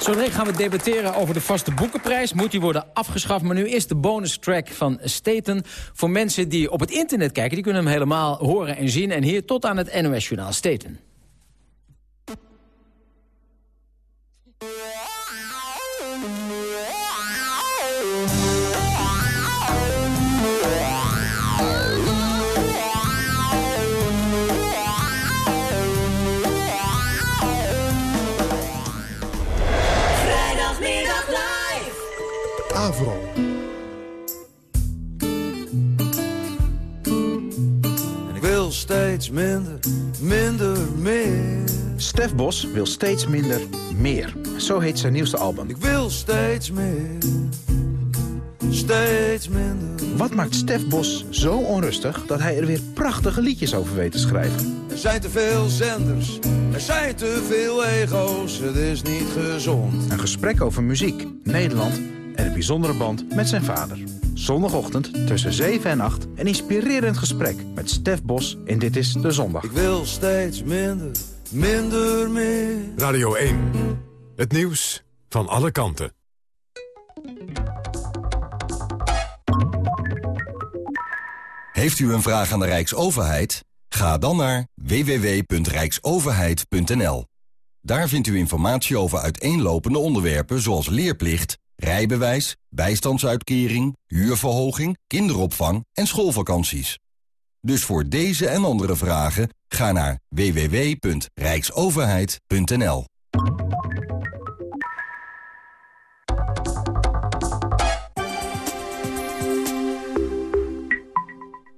Zo direct gaan we debatteren over de vaste boekenprijs. Moet die worden afgeschaft? Maar nu is de bonus track van Staten. Voor mensen die op het internet kijken, die kunnen hem helemaal horen en zien. En hier tot aan het NOS-journaal Staten. Steeds minder, minder, meer. Stef Bos wil steeds minder meer. Zo heet zijn nieuwste album. Ik wil steeds meer, steeds minder. Wat maakt Stef Bos zo onrustig dat hij er weer prachtige liedjes over weet te schrijven? Er zijn te veel zenders, er zijn te veel ego's. Het is niet gezond. Een gesprek over muziek, Nederland en een bijzondere band met zijn vader. Zondagochtend tussen 7 en 8 een inspirerend gesprek met Stef Bos in Dit is de Zondag. Ik wil steeds minder, minder, meer. Radio 1. Het nieuws van alle kanten. Heeft u een vraag aan de Rijksoverheid? Ga dan naar www.rijksoverheid.nl. Daar vindt u informatie over uiteenlopende onderwerpen zoals leerplicht, rijbewijs, bijstandsuitkering, huurverhoging, kinderopvang en schoolvakanties. Dus voor deze en andere vragen ga naar www.rijksoverheid.nl.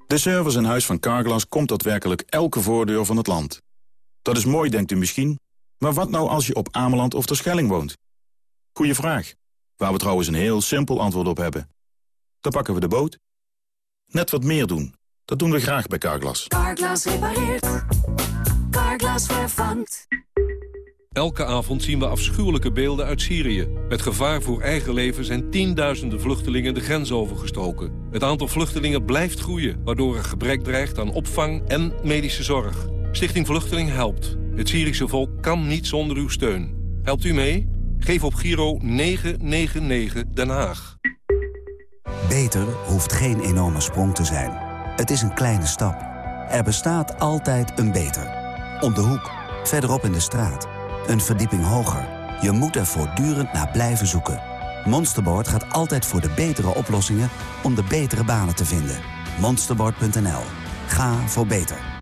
De service in huis van Carglass komt daadwerkelijk elke voordeur van het land. Dat is mooi, denkt u misschien. Maar wat nou als je op Ameland of Terschelling woont? Goeie vraag. Waar we trouwens een heel simpel antwoord op hebben. Dan pakken we de boot. Net wat meer doen. Dat doen we graag bij Carglass. Carglass repareert. Carglass vervangt. Elke avond zien we afschuwelijke beelden uit Syrië. Met gevaar voor eigen leven zijn tienduizenden vluchtelingen de grens overgestoken. Het aantal vluchtelingen blijft groeien, waardoor er gebrek dreigt aan opvang en medische zorg. Stichting Vluchteling helpt. Het Syrische volk kan niet zonder uw steun. Helpt u mee? Geef op Giro 999 Den Haag. Beter hoeft geen enorme sprong te zijn. Het is een kleine stap. Er bestaat altijd een beter. Om de hoek, verderop in de straat. Een verdieping hoger. Je moet er voortdurend naar blijven zoeken. Monsterboard gaat altijd voor de betere oplossingen om de betere banen te vinden. Monsterboard.nl. Ga voor beter.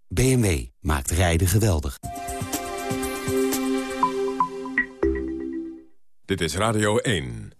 BMW maakt rijden geweldig. Dit is Radio 1.